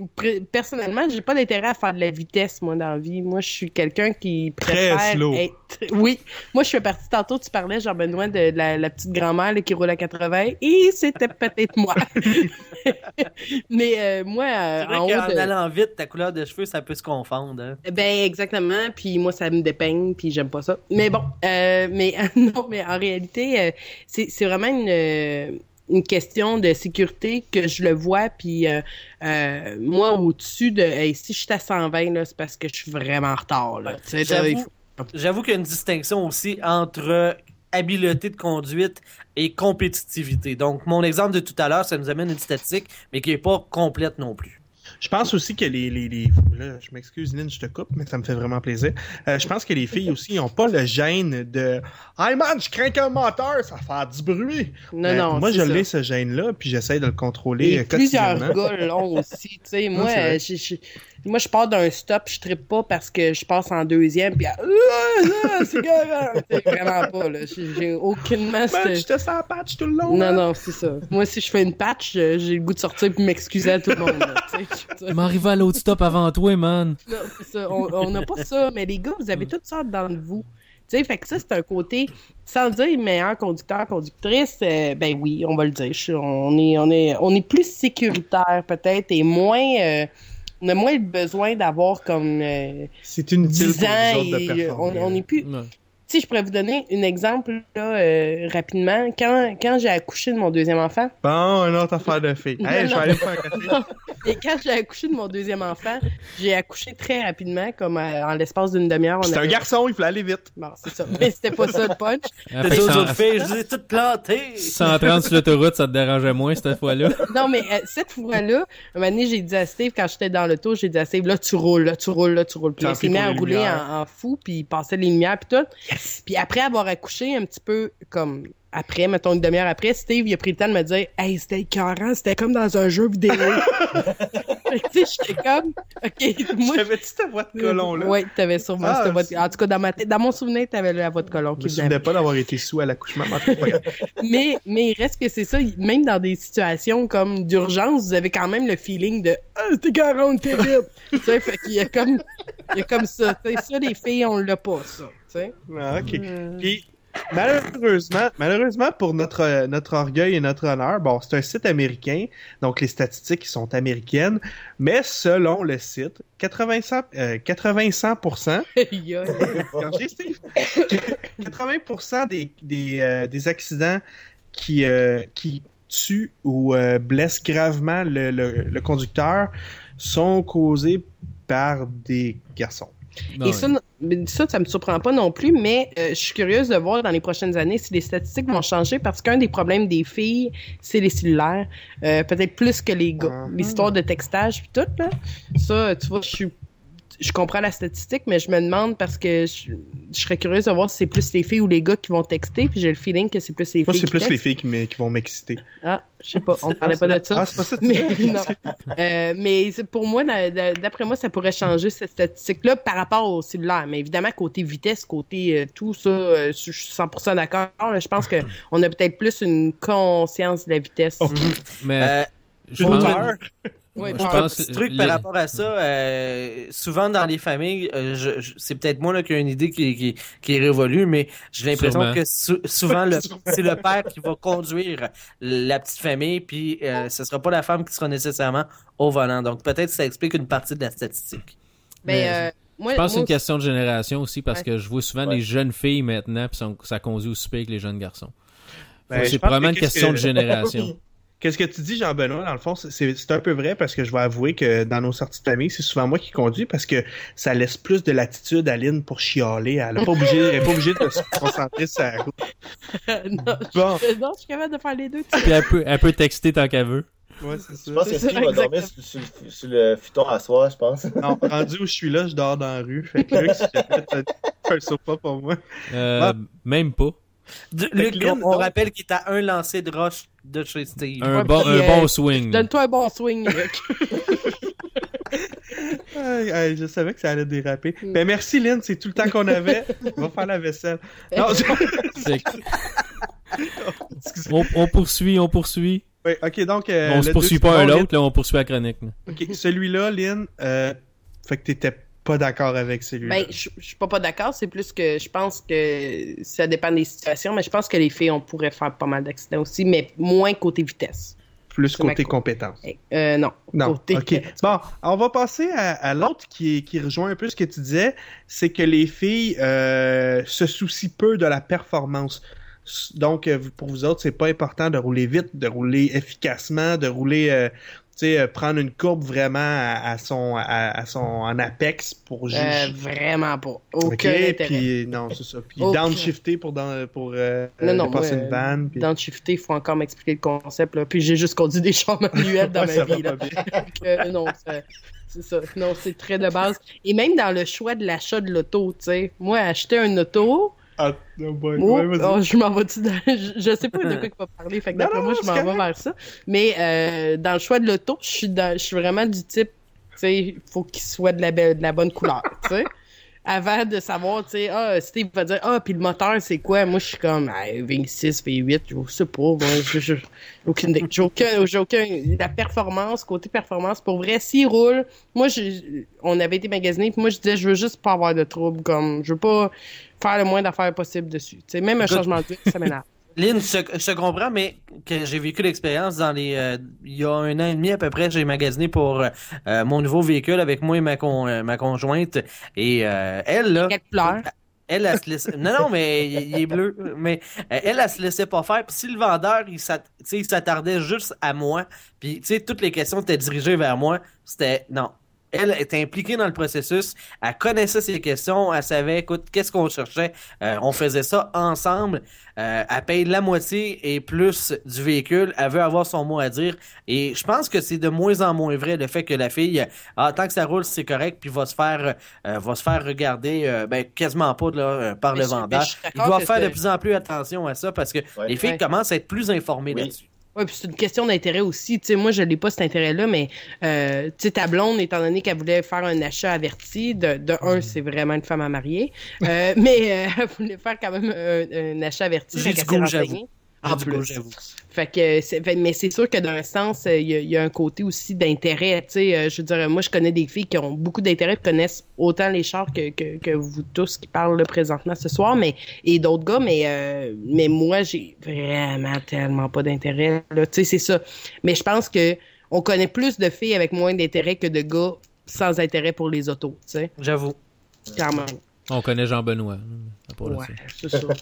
personnellement, j'ai pas d'intérêt à faire de la vitesse, moi, dans la vie. Moi, je suis quelqu'un qui Très préfère slow. être. Oui. Moi, je fais partie. Tantôt, tu parlais, Jean-Benoît, de la, la petite grand-mère là, qui roule à 80. Et c'était peut-être moi. mais euh, moi, euh, C'est vrai en haut de... allant vite, ta couleur de cheveux, ça peut se confondre. hein. Ben exactement, puis moi ça me dépeigne, puis j'aime pas ça. Mais bon, euh, mais non, mais en réalité, euh, c'est vraiment une euh, une question de sécurité que je le vois, puis euh, euh, moi au-dessus de, hey, si je suis à 120 là, c'est parce que je suis vraiment en retard j'avoue qu'il y a une distinction aussi entre habileté de conduite et compétitivité. Donc, mon exemple de tout à l'heure, ça nous amène une statistique, mais qui n'est pas complète non plus. Je pense aussi que les, les, les- là, je m'excuse, Lynn, je te coupe, mais ça me fait vraiment plaisir. Euh, je pense que les filles aussi n'ont pas le gêne de Hey man, je crains qu'un moteur, ça fait du bruit. Non, Euh, non. moi, je l'ai ce gêne-là, puis j'essaie de le contrôler Et euh, plusieurs gars l'ont aussi, tu sais. Moi, je- moi, je pars d'un stop, je trippe pas parce que je passe en deuxième, puis ah, ah, c'est grave, c'est vraiment pas là. J'ai aucunement Man, cette- j'étais sans patch tout le long. Non, non, c'est ça. Moi, si je fais une patch, euh, j'ai le goût de sortir puis m'excuser à tout le monde. là. Je M'arriver à l'autre stop avant toi, man. non, c'est ça. On n'a pas ça, mais les gars, vous avez toutes sortes dans de vous. Tu sais, fait que ça, c'est un côté, sans dire meilleur conducteur, conductrice, euh, ben oui, on va le dire. Je- on, est, on, est, on est plus sécuritaire, peut-être, et moins. euh, on a moins le besoin d'avoir comme euh, C'est inutile 10 pour ans de et euh, on, on est plus. Ouais. Si je pourrais vous donner un exemple là, euh, rapidement. Quand, quand j'ai accouché de mon deuxième enfant. Bon, une autre affaire de fille. Non, Hey, je vais aller faire un café. Et quand j'ai accouché de mon deuxième enfant, j'ai accouché très rapidement, comme euh, en l'espace d'une demi-heure. on C'est un avait- garçon, il faut aller vite. Bon, c'est ça. Mais c'était pas ça le punch. Ah, Les fait que autres filles, je les ai toutes plantées. 130 sur l'autoroute, ça te dérangeait moins cette fois-là? Non, mais euh, cette fois-là, un moment donné, j'ai dit à Steve, quand j'étais dans l'auto, j'ai dit à Steve, là, tu roules, là, tu roules, là, tu roules. Puis là, il s'est mis à rouler en, en fou, puis il passait les lumières, puis tout. Puis après avoir accouché, un petit peu comme après, mettons une demi-heure après, Steve, il a pris le temps de me dire, hey, c'était écœurant, c'était comme dans un jeu vidéo. Tu sais, j'étais comme, OK, moi. J'avais-tu ta voix de colon, là? Oui, t'avais sûrement Ah, cette voix de- En tout cas, dans, ma dans mon souvenir, t'avais la voix de colon Je me souvenais pas d'avoir été sous à l'accouchement, mais mais, il reste que c'est ça, même dans des situations comme d'urgence, vous avez quand même le feeling de Ah, c'était 40 terrible! tu sais, fait qu'il y a comme, il y a comme ça. Tu sais, ça, les filles, on l'a pas, ça. Sais. Ah, ok. Euh, Puis, malheureusement, malheureusement pour notre, euh, notre orgueil et notre honneur, bon, c'est un site américain, donc les statistiques sont américaines, mais selon le site, 80%, euh, 80% il y a- Gorgé, Steve. 80% des, des, euh, des accidents qui, euh, qui tuent ou euh, blessent gravement le, le, le conducteur sont causés par des garçons. Et ça, ça, ça me surprend pas non plus, mais euh, je suis curieuse de voir dans les prochaines années si les statistiques vont changer parce qu'un des problèmes des filles, c'est les cellulaires. Euh, Peut-être plus que les gars. Mhm. L'histoire de textage puis tout, là. Ça, tu vois, je suis. Je comprends la statistique, mais je me demande parce que je, je serais curieuse de voir si c'est plus les filles ou les gars qui vont texter, puis j'ai le feeling que c'est plus les Moi, filles c'est qui plus les filles qui, me- qui vont m'exciter. Ah, je sais pas, on ne parlait pas de ça. Ah, c'est pas ça. Mais, non. Euh, mais c'est- pour moi, da- da- d'après moi, ça pourrait changer cette statistique-là par rapport au cellulaire. Mais évidemment, côté vitesse, côté euh, tout ça, euh, je suis 100% d'accord. Je pense qu'on a peut-être plus une conscience de la vitesse. Ok. Mais Euh, je pense- je bon, Un pense petit truc les- par rapport à ça, euh, souvent dans les familles, euh, je, je- c'est peut-être moi là, qui a une idée qui, qui, qui est révolue, mais j'ai l'impression Sûrement. que sou- souvent le- c'est le père qui va conduire la petite famille, puis euh, ce sera pas la femme qui sera nécessairement au volant. Donc peut-être que ça explique une partie de la statistique. mais, euh, moi, Je pense que c'est une question de génération aussi parce Ouais. que je vois souvent Ouais. des jeunes filles maintenant puis ça conduit aussi pire que les jeunes garçons. Ben, c'est pense vraiment que une question que- de génération. Qu'est-ce que tu dis, Jean-Benoît? Dans le fond, c'est- un peu vrai parce que je vais avouer que dans nos sorties de famille, c'est souvent moi qui conduis parce que ça laisse plus de latitude à Lynn pour chialer. Elle n'est pas obligée, pas obligée de se concentrer sur la route. non, Bon, je, non, je suis capable de faire les deux. Puis elle peut, elle peut texter tant qu'elle veut. ouais, c'est Je pense ça. que C'est Steve ça, va dormir sur, sur le- sur le futon à soir, je pense. Non, rendu où je suis là, je dors dans la rue. Fait que Luc, si jamais t'as un sofa pour moi. Euh, Même pas. Luc, Lynn, on, rappelle qu'il est à un lancer de roche de chez Steve. Un Ouais, bon, un euh, bon swing. Donne-toi un bon swing, Luc. Aïe, aïe, je savais que ça allait déraper. Mm. Ben merci Lynn, c'est tout le temps qu'on avait. On va faire la vaisselle. Non, je- C'est- excusez. on, on poursuit, on poursuit. Ouais, ok, donc. euh, on se le poursuit deux- pas un bon, Lynn, l'autre, là, on poursuit la chronique. là. Ok, celui-là, Lynn, euh, fait que t'étais pas d'accord avec celui-là. Ben, je je suis pas, pas d'accord. C'est plus que je pense que ça dépend des situations, mais je pense que les filles, on pourrait faire pas mal d'accidents aussi, mais moins côté vitesse. Plus côté co- compétence. Euh, non. Non, Côté- ok. Bon, on va passer à, à l'autre qui, qui rejoint un peu ce que tu disais, c'est que les filles euh, se soucient peu de la performance. Donc, euh, pour vous autres, c'est pas important de rouler vite, de rouler efficacement, de rouler, euh, tu sais, euh, prendre une courbe vraiment à, à son, à, à son en apex pour juger. Euh, vraiment pas. Aucun Ok, intérêt. puis non, c'est ça. Puis Aucun. downshifter pour dans, pour Non, non, passer une vanne. Puis... Dans le shifter, il faut encore m'expliquer le concept. Là. Puis j'ai juste conduit des chars manuels dans Ouais, ma vie. Là. Donc, non, ça- c'est ça. Non, c'est très de base. Et même dans le choix de l'achat de l'auto, tu sais. Moi, acheter un auto, Ah, oh boy, oh, ouais, oh, je m'en vais-tu dans... je, je sais pas de quoi il va parler. Fait que d'après moi, je m'en vais vers ça. Mais euh, dans le choix de l'auto, je suis dans... je suis vraiment du type, tu sais, il faut qu'il soit de la, belle- de la bonne couleur, tu sais. Avant de savoir, tu sais, ah, Steve va dire, ah, puis le moteur, c'est quoi? Moi, je suis comme, ah, V6, V8, je sais pas, moi, je- je- j'ai aucune. J'ai aucun, j'ai aucun, la performance, côté performance, pour vrai, s'il roule, moi, je, on avait été magasiné, puis moi, je disais, je veux juste pas avoir de trouble, comme, je veux pas faire le moins d'affaires possible dessus. Tu sais, même un changement de vie, ça m'énerve. Lynn, je, je comprends, mais que j'ai vécu l'expérience dans les. euh, il y a un an et demi à peu près, j'ai magasiné pour euh, mon nouveau véhicule avec moi et ma, con- euh, ma conjointe. Et euh, elle, là. Quelle couleur? elle, elle se laissait. Non, non, mais il, il est bleu. Mais euh, elle, elle se laissait pas faire. Puis si le vendeur, il s'attardait juste à moi, puis tu sais, toutes les questions étaient dirigées vers moi, c'était non. Elle était impliquée dans le processus, elle connaissait ses questions, elle savait, écoute, qu'est-ce qu'on cherchait, Euh, on faisait ça ensemble, Euh, elle paye la moitié et plus du véhicule, elle veut avoir son mot à dire, et je pense que c'est de moins en moins vrai le fait que la fille, ah, tant que ça roule, c'est correct, puis va se faire, euh, va se faire regarder, euh, ben, quasiment pas là, euh, par Mais le vendeur. Il doit faire de plus en plus attention à ça parce que Ouais. les filles Ouais. commencent à être plus informées Oui. là-dessus. Oui, puis c'est une question d'intérêt aussi. Tu sais, moi, je n'ai pas cet intérêt-là, mais euh, tu sais, ta blonde, étant donné qu'elle voulait faire un achat averti, de, de un, c'est vraiment une femme à marier, euh, mais euh, elle voulait faire quand même un, un achat averti. J'ai du goût, j'avoue. En plus. j'avoue. Fait que, fait- mais c'est sûr que d'un sens, euh, il y, a- il y a un côté aussi d'intérêt. Tu sais, euh, je veux dire, moi, je connais des filles qui ont beaucoup d'intérêt, qui connaissent autant les chars que, que, que vous tous qui parlent là, présentement ce soir, mais et d'autres gars, mais euh, mais moi, j'ai vraiment tellement pas d'intérêt. Tu sais, c'est ça. Mais je pense que on connaît plus de filles avec moins d'intérêt que de gars sans intérêt pour les autos. Tu sais, J'avoue. quand même. On connaît Jean-Benoît. Ouais, c'est ça.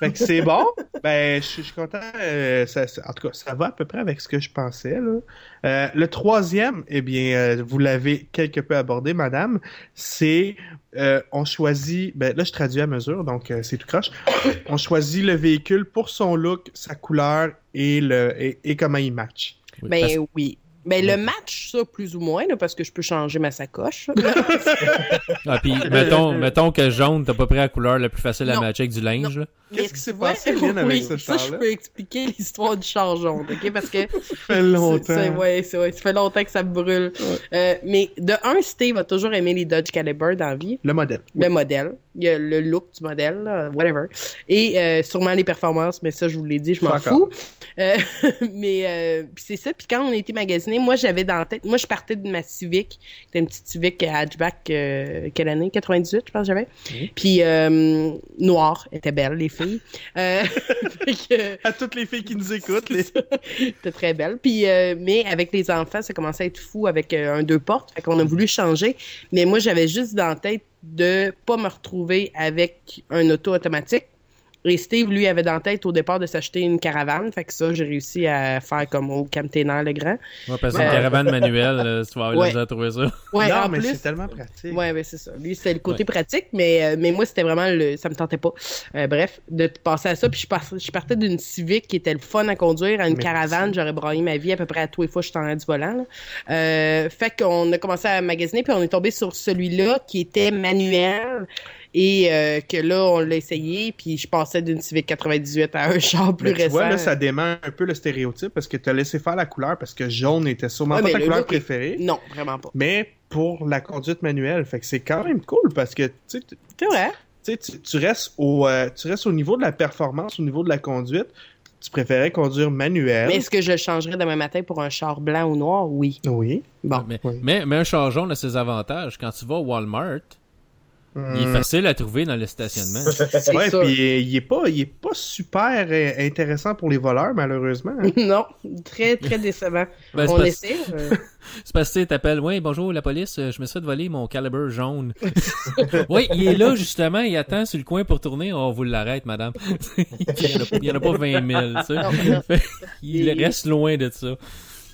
Fait que c'est bon. Ben, je suis je suis content. euh, ça- ça- en tout cas, ça va à peu près avec ce que je pensais. Là. Euh, le troisième, eh bien, euh, vous l'avez quelque peu abordé, madame. C'est euh, on choisit. Ben, là, je traduis à mesure, donc euh, c'est tout croche. On choisit le véhicule pour son look, sa couleur et le et, et comment il match. Oui, Ben parce- oui. Ben le match, ça, plus ou moins, là, parce que je peux changer ma sacoche. Ah, puis mettons, mettons que jaune, t'as pas pris la couleur la plus facile à Non. matcher avec du linge. Qu'est-ce qui s'est passé, Lynn, avec oui, ce ça, je peux expliquer l'histoire du char jaune, OK? Parce que... Ça fait longtemps. c'est- ouais, c'est- ouais, ça fait longtemps que ça me brûle. Euh, mais de un, Steve a toujours aimé les Dodge Caliber dans la vie. Le modèle. Le modèle. Il y a le look du modèle, là, whatever. Et euh, sûrement les performances, mais ça, je vous l'ai dit, je m'en fous. Euh, mais euh, puis c'est ça. Puis quand on a été magasiné, moi, j'avais dans la tête... Moi, je partais de ma Civic. C'était une petite Civic hatchback, euh, quelle année? 98, je pense que j'avais. Puis euh, noire. Était belle, les filles. Euh, que- À toutes les filles qui nous écoutent, les... C'était très belle. Puis, euh, mais avec les enfants, ça commençait à être fou avec euh, un deux portes. Fait qu'on a voulu changer. Mais moi, j'avais juste dans la tête de pas me retrouver avec un auto automatique. Et Steve, lui, avait dans la tête au départ de s'acheter une caravane. Fait que ça, j'ai réussi à faire comme au Camténant le Grand. Ouais, parce que une caravane manuelle, là, tu vas avoir Ouais. trouver ça. Ouais, non, mais plus. c'est tellement pratique. Ouais, ouais, c'est ça. Lui, c'était le côté pratique, mais, euh, mais moi, c'était vraiment le. Ça me tentait pas. Euh, bref, de passer à ça. Puis je, par- je partais d'une Civic qui était le fun à conduire à une caravane. J'aurais braillé ma vie à peu près à tous les fois que je suis en du volant. là. Euh, fait qu'on a commencé à magasiner, puis on est tombé sur celui-là qui était manuel. Et euh, que là, on l'a essayé, puis je passais d'une Civic 98 à un char plus Mais tu récent. vois, là, ça dément un peu le stéréotype parce que tu as laissé faire la couleur parce que jaune était sûrement Ouais, pas ta le couleur est- préférée. Non, vraiment pas. Mais pour la conduite manuelle, fait que c'est quand même cool parce que tu sais, tu- C'est vrai. tu tu, tu restes au euh, tu restes au niveau de la performance, au niveau de la conduite. Tu préférais conduire manuel. Mais est-ce que je le changerais demain matin pour un char blanc ou noir? Oui. Oui. Bon. Mais, Oui. mais, mais un char jaune a ses avantages. Quand tu vas au Walmart, il est facile à trouver dans le stationnement. C'est Ouais, puis il est pas il est pas super euh, intéressant pour les voleurs malheureusement. hein. non, très, très décevant. Ben, c'est On parce- essaie. euh, C'est parce que tu t'appelles, oui, bonjour la police, euh, je me suis fait voler mon calibre jaune. oui, il est là justement, il attend sur le coin pour tourner, on vous l'arrête, madame. il n'y en, a pas- il y en a pas 20 000, tu sais. Non, non. Fait il reste loin de ça.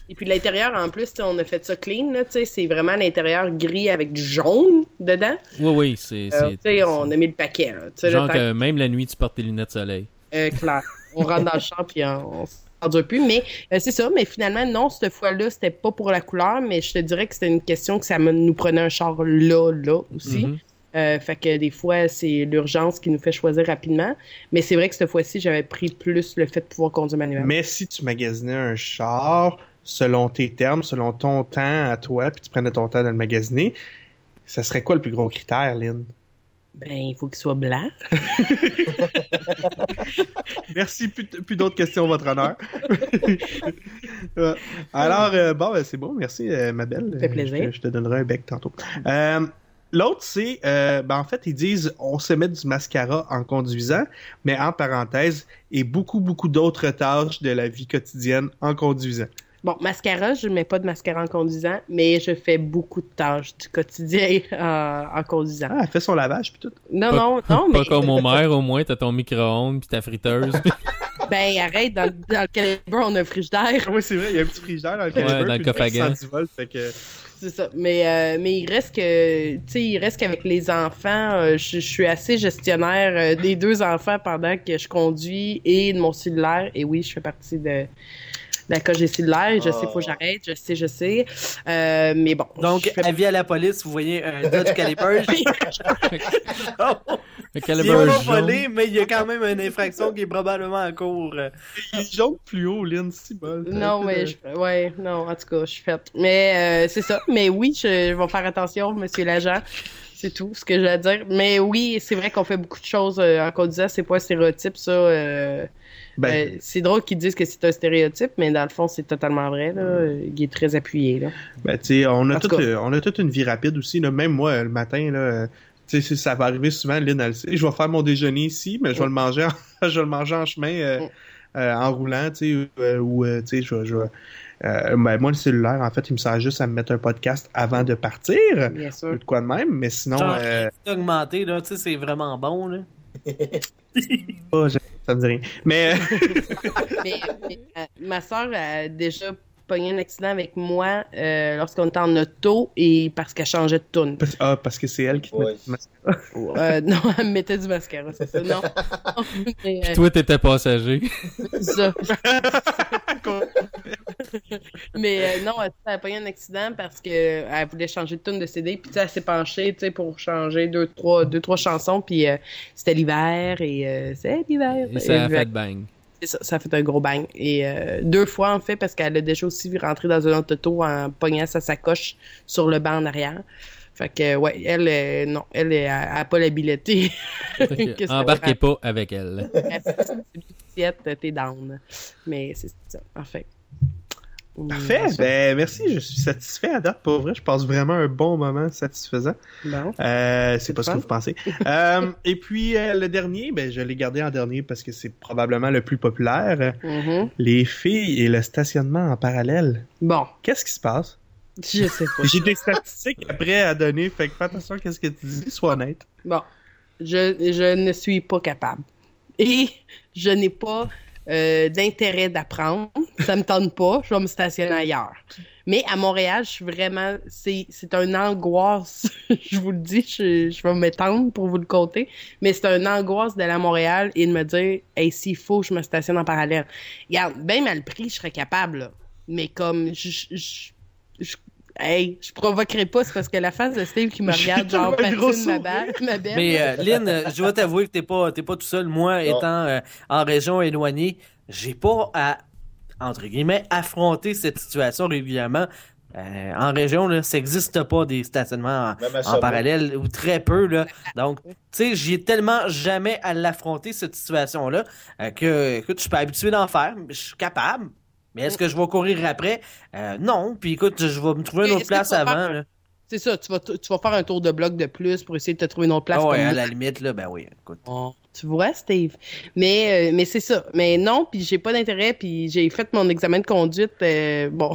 Et puis l'intérieur, en plus, on a fait ça clean, là, tu sais, c'est vraiment l'intérieur gris avec du jaune dedans. Oui, oui, c'est. Euh, c'est- tu sais, on a mis le paquet, là. Genre le que même la nuit, tu portes tes lunettes de soleil. Euh, clair. On rentre dans le champ puis on, on s'endure plus. Mais euh, c'est ça. Mais finalement, non, cette fois-là, c'était pas pour la couleur, mais je te dirais que c'était une question que ça me- nous prenait un char là, là aussi. Mhm. Euh, fait que des fois, c'est l'urgence qui nous fait choisir rapidement. Mais c'est vrai que cette fois-ci, j'avais pris plus le fait de pouvoir conduire manuel. Mais si tu magasinais un char selon tes termes, selon ton temps à toi, puis tu prenais ton temps de le magasiner, ça serait quoi le plus gros critère, Lynn? Ben, il faut qu'il soit blanc. Merci, plus, plus d'autres questions, votre honneur. Alors, euh, bon, ben, c'est bon, merci, euh, ma belle. Ça fait plaisir. Je, te- je te donnerai un bec tantôt. Euh, L'autre, c'est, euh, ben, en fait, ils disent, on se met du mascara en conduisant, mais en parenthèse, et beaucoup, beaucoup d'autres tâches de la vie quotidienne en conduisant. Bon, mascara, je ne mets pas de mascara en conduisant, mais je fais beaucoup de tâches du quotidien en, en conduisant. Ah, elle fait son lavage puis tout. Non, Pas- non, non, Pas mais comme au maire, au moins, t'as ton micro-ondes puis ta friteuse. ben arrête, dans, dans le calibre, on a un frigidaire? Ah oui, c'est vrai, il y a un petit frigidaire dans le Ouais, calibre. dans le coffre à gaz. 110 volts, fait que... C'est ça. Mais, euh, mais il reste que, tu sais, il reste qu'avec les enfants, euh, je, je suis assez gestionnaire euh, des deux enfants pendant que je conduis et de mon cellulaire. Et oui, je fais partie de, de la coge cellulaire. Je sais, faut que j'arrête. Je sais, je sais. Euh, mais bon. Donc, je fais- avis à la police, vous voyez un Dodge Caliper. Le il est calibre pas jaune. volé, mais il y a quand même une infraction qui est probablement en cours. Il jaune fluo, Lynn, si bol. Non, mais je, ouais, non, en tout cas, je suis faite. Mais euh, c'est ça. Mais oui, je, vais faire attention, monsieur l'agent. C'est tout ce que j'ai à dire. Mais oui, c'est vrai qu'on fait beaucoup de choses euh, en conduisant. C'est pas un stéréotype, ça. euh, Ben, euh, c'est drôle qu'ils disent que c'est un stéréotype, mais dans le fond, c'est totalement vrai. Là. Il est très appuyé. Là. Ben, tu sais, on a tout euh, on a toute une vie rapide aussi. Là. Même moi, le matin, là, ça va arriver souvent, Lynn, elle le sait. Je vais faire mon déjeuner ici, mais je vais le manger en, je vais le manger en chemin, euh, Mm. euh, en roulant, tu sais, euh, ou, tu sais, je, vais- euh, ben, moi, le cellulaire, en fait, il me sert juste à me mettre un podcast avant de partir. Bien sûr. De quoi de même, mais sinon, Genre, euh, Augmenté, là, tu sais, c'est vraiment bon, là. oh, ça me dit rien. Mais, mais, euh, ma soeur a déjà pogné un accident avec moi euh, lorsqu'on était en auto et parce qu'elle changeait de parce, ah, parce que c'est elle qui te met- Ouais. Euh, non, elle me mettait du mascara, c'est ça. Non. Mais, euh, Toi, t'étais passager. c'est ça. Mais euh, non, elle a pogné un accident parce que euh, elle voulait changer de tune de CD. Puis tu sais, elle s'est penchée tu sais, pour changer deux, trois, deux, trois chansons. Puis euh, c'était l'hiver et euh, c'est l'hiver. Et ça a fait bang. Ça, ça a fait un gros bang. Et euh, deux fois, en fait, parce qu'elle a déjà aussi vu rentrer dans un autre auto en pognant sa sacoche sur le banc en arrière. Fait que, ouais, elle, euh, non, elle, elle, a a pas l'habileté. Embarquez pas avec elle. T'es down. Mais c'est ça, en fait. Parfait. Ben, merci. Je suis satisfait à date. Pour vrai, je passe vraiment un bon moment satisfaisant. Bon. Euh, c'est pas ce que vous pensez. Euh, et puis, euh, le dernier, ben, je l'ai gardé en dernier parce que c'est probablement le plus populaire. Mhm. Les filles et le stationnement en parallèle. Bon, Qu'est-ce qui se passe? je sais pas. J'ai des statistiques après à donner, fait que fais attention à ce que tu dis, sois honnête. Bon, je, je ne suis pas capable. Et je n'ai pas euh, d'intérêt d'apprendre. Ça me tente pas. Je vais me stationner ailleurs. Mais à Montréal, je suis vraiment... C'est c'est un angoisse. je vous le dis, je, je vais m'étendre pour vous le compter. Mais c'est un angoisse d'aller à Montréal et de me dire, hey, s'il faut, je me stationne en parallèle. Regarde, bien mal pris, je serais capable, là. Mais comme, je... je, je- Hey, je provoquerai pas, c'est parce que la face de Steve qui me regarde, genre, patine ma, balle, ma belle. Mais euh, Lynn, euh, je dois t'avouer que t'es pas, t'es pas tout seul. Moi, Non. étant euh, en région éloignée, j'ai pas à, entre guillemets, affronter cette situation régulièrement. Euh, en région, là, ça n'existe pas des stationnements en, en parallèle ou très peu. Là. Donc, tu sais, j'ai tellement jamais à l'affronter, cette situation-là, euh, que écoute, je suis pas habitué d'en faire. mais Je suis capable. Mais est-ce que je vais courir après? Euh, non. Puis écoute, je vais me trouver une autre place avant. faire-. C'est ça, tu vas, t- tu vas faire un tour de bloc de plus pour essayer de te trouver une autre place. Ah ouais, à la limite, là, ben oui, écoute. Oh, tu vois, Steve? Mais, euh, mais c'est ça. Mais non, puis j'ai pas d'intérêt, puis j'ai fait mon examen de conduite. euh, bon,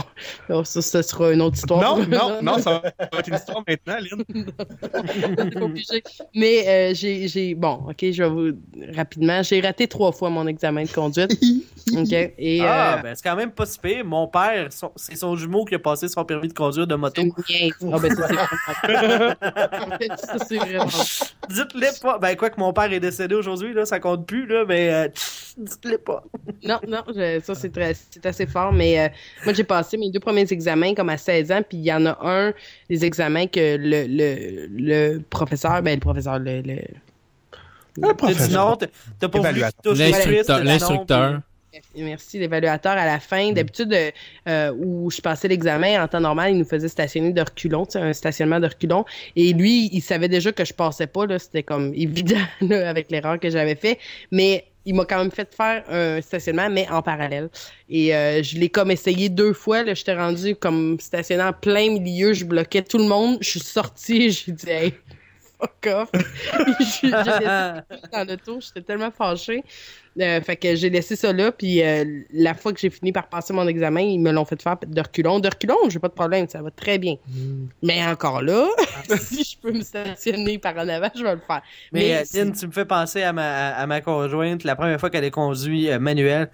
bon, ça, ça sera une autre histoire. Non, non, non, ça va être une histoire maintenant, Lynn. Obligé. Mais euh, j'ai, j'ai, bon, ok, je vais vous rapidement. J'ai raté trois fois mon examen de conduite. ok. Et Ah, euh, ben c'est quand même pas si pire. Mon père, son- c'est son jumeau qui a passé son permis de conduire de moto. Ah ben ça c'est ça c'est vraiment. Dites-le pas. Ben quoi que mon père est décédé aujourd'hui, là, ça compte plus, là, mais euh, dites-le pas. Non, non, je- ça c'est très, c'est assez fort, mais euh, moi j'ai passé mes deux premiers examens comme à 16 ans, puis il y en a un des examens que le, le, le professeur, ben le professeur, le, le- T'as dit professeur. non, t'as pas voulu toucher le L'instructeur. Merci l'évaluateur à la fin. D'habitude, euh, euh, où je passais l'examen en temps normal, il nous faisait stationner de reculons, un stationnement de reculons, et lui, il savait déjà que je passais pas là, c'était comme évident là, avec l'erreur que j'avais fait, mais il m'a quand même fait faire un stationnement, mais en parallèle. Et euh, je l'ai comme essayé deux fois. Là, j'étais rendu comme stationné en plein milieu. Je bloquais tout le monde. Je suis sortie. J'ai dit, hey, fuck off. Je suis- dans l'auto. J'étais tellement fâchée. Euh, fait que j'ai laissé ça là, puis euh, la fois que j'ai fini par passer mon examen, ils me l'ont fait faire de reculons. De reculons, j'ai pas de problème, ça va très bien. Hmm. Mais encore là, si je peux me stationner par en avant, je vais le faire. Mais, euh, c'est- Lynn, tu me fais penser à ma, à ma conjointe, la première fois qu'elle a conduit euh, manuel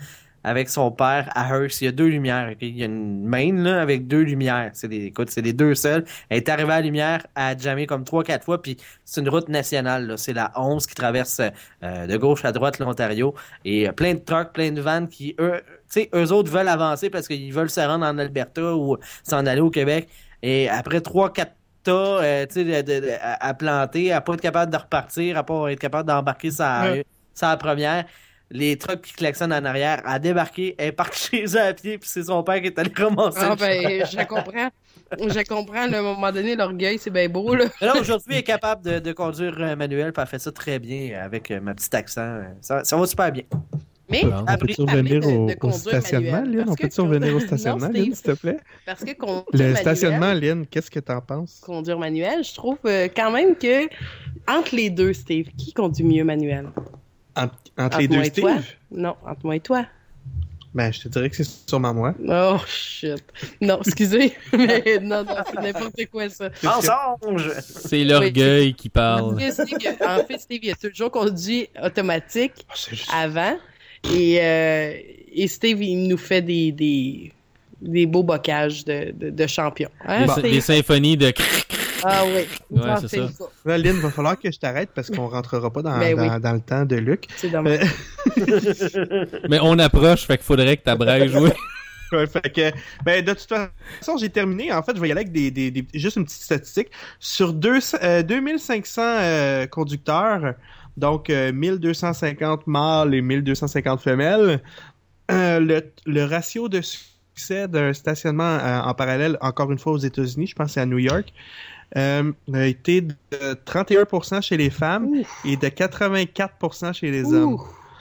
avec son père à Hearst, il y a deux lumières. Il y a une main là, avec deux lumières. C'est les, écoute, c'est les deux seuls. Elle est arrivée à la lumière, a jamais comme trois, quatre fois, puis c'est une route nationale. là. C'est la 11 qui traverse euh, de gauche à droite l'Ontario. Et euh, plein de trucks, plein de vannes qui, eux, tu sais, eux autres veulent avancer parce qu'ils veulent se rendre en Alberta ou s'en aller au Québec. Et après trois, quatre tas, euh, tu sais, de- de- de- à, à planter, à pas être capable de repartir, à pas être capable d'embarquer sa, Ouais. sa première. Les trucks qui klaxonnent en arrière, à débarquer, elle part chez eux à pied, puis c'est son père qui est allé ramasser. Ah le ben, je comprends. Je comprends, là, à un moment donné, l'orgueil, c'est bien beau, là. Là, aujourd'hui, elle est capable de, de conduire euh, manuel, puis elle fait ça très bien avec euh, ma petite accent. Ça, ça va super bien. Mais, Bon. On peut-tu revenir au, stationnement, Lynn? On peut-tu revenir au stationnement. Lynn, s'il te plaît? parce que Le manuel- stationnement, Lynn, qu'est-ce que t'en penses? conduire manuel, je trouve euh, quand même que entre les deux, Steve, qui conduit mieux manuel? Entre, entre Entre les deux toi? Steve? Non, entre moi et toi. Ben, je te dirais que c'est sûrement moi. Oh, shit. Non, excusez, mais non, non, c'est n'importe quoi, ça. Mensonge! C'est l'orgueil qui parle. Que en fait, Steve, il a toujours conduit automatique Ah, c'est juste- avant. Et, euh, et Steve, il nous fait des, des, des beaux bocages de, de, de champions. Hein, Des, des symphonies de... Ah oui. Ouais, Ah, c'est ça. Là, Lynn, va falloir que je t'arrête parce qu'on rentrera pas dans, Ben oui. dans, le temps de Luc. C'est dommage. Mais on approche, fait qu'il faudrait que t'abrèges, oui. Ouais, fait que, ben, de toute façon, j'ai terminé. En fait, je vais y aller avec des, des, des- juste une petite statistique. Sur deux, euh, 2500 euh, conducteurs, donc euh, 1250 mâles et 1250 femelles, euh, le, le ratio de succès d'un stationnement euh, en parallèle, encore une fois aux États-Unis, je pense à New York, euh, a été de 31% chez les femmes et de 84% chez les hommes.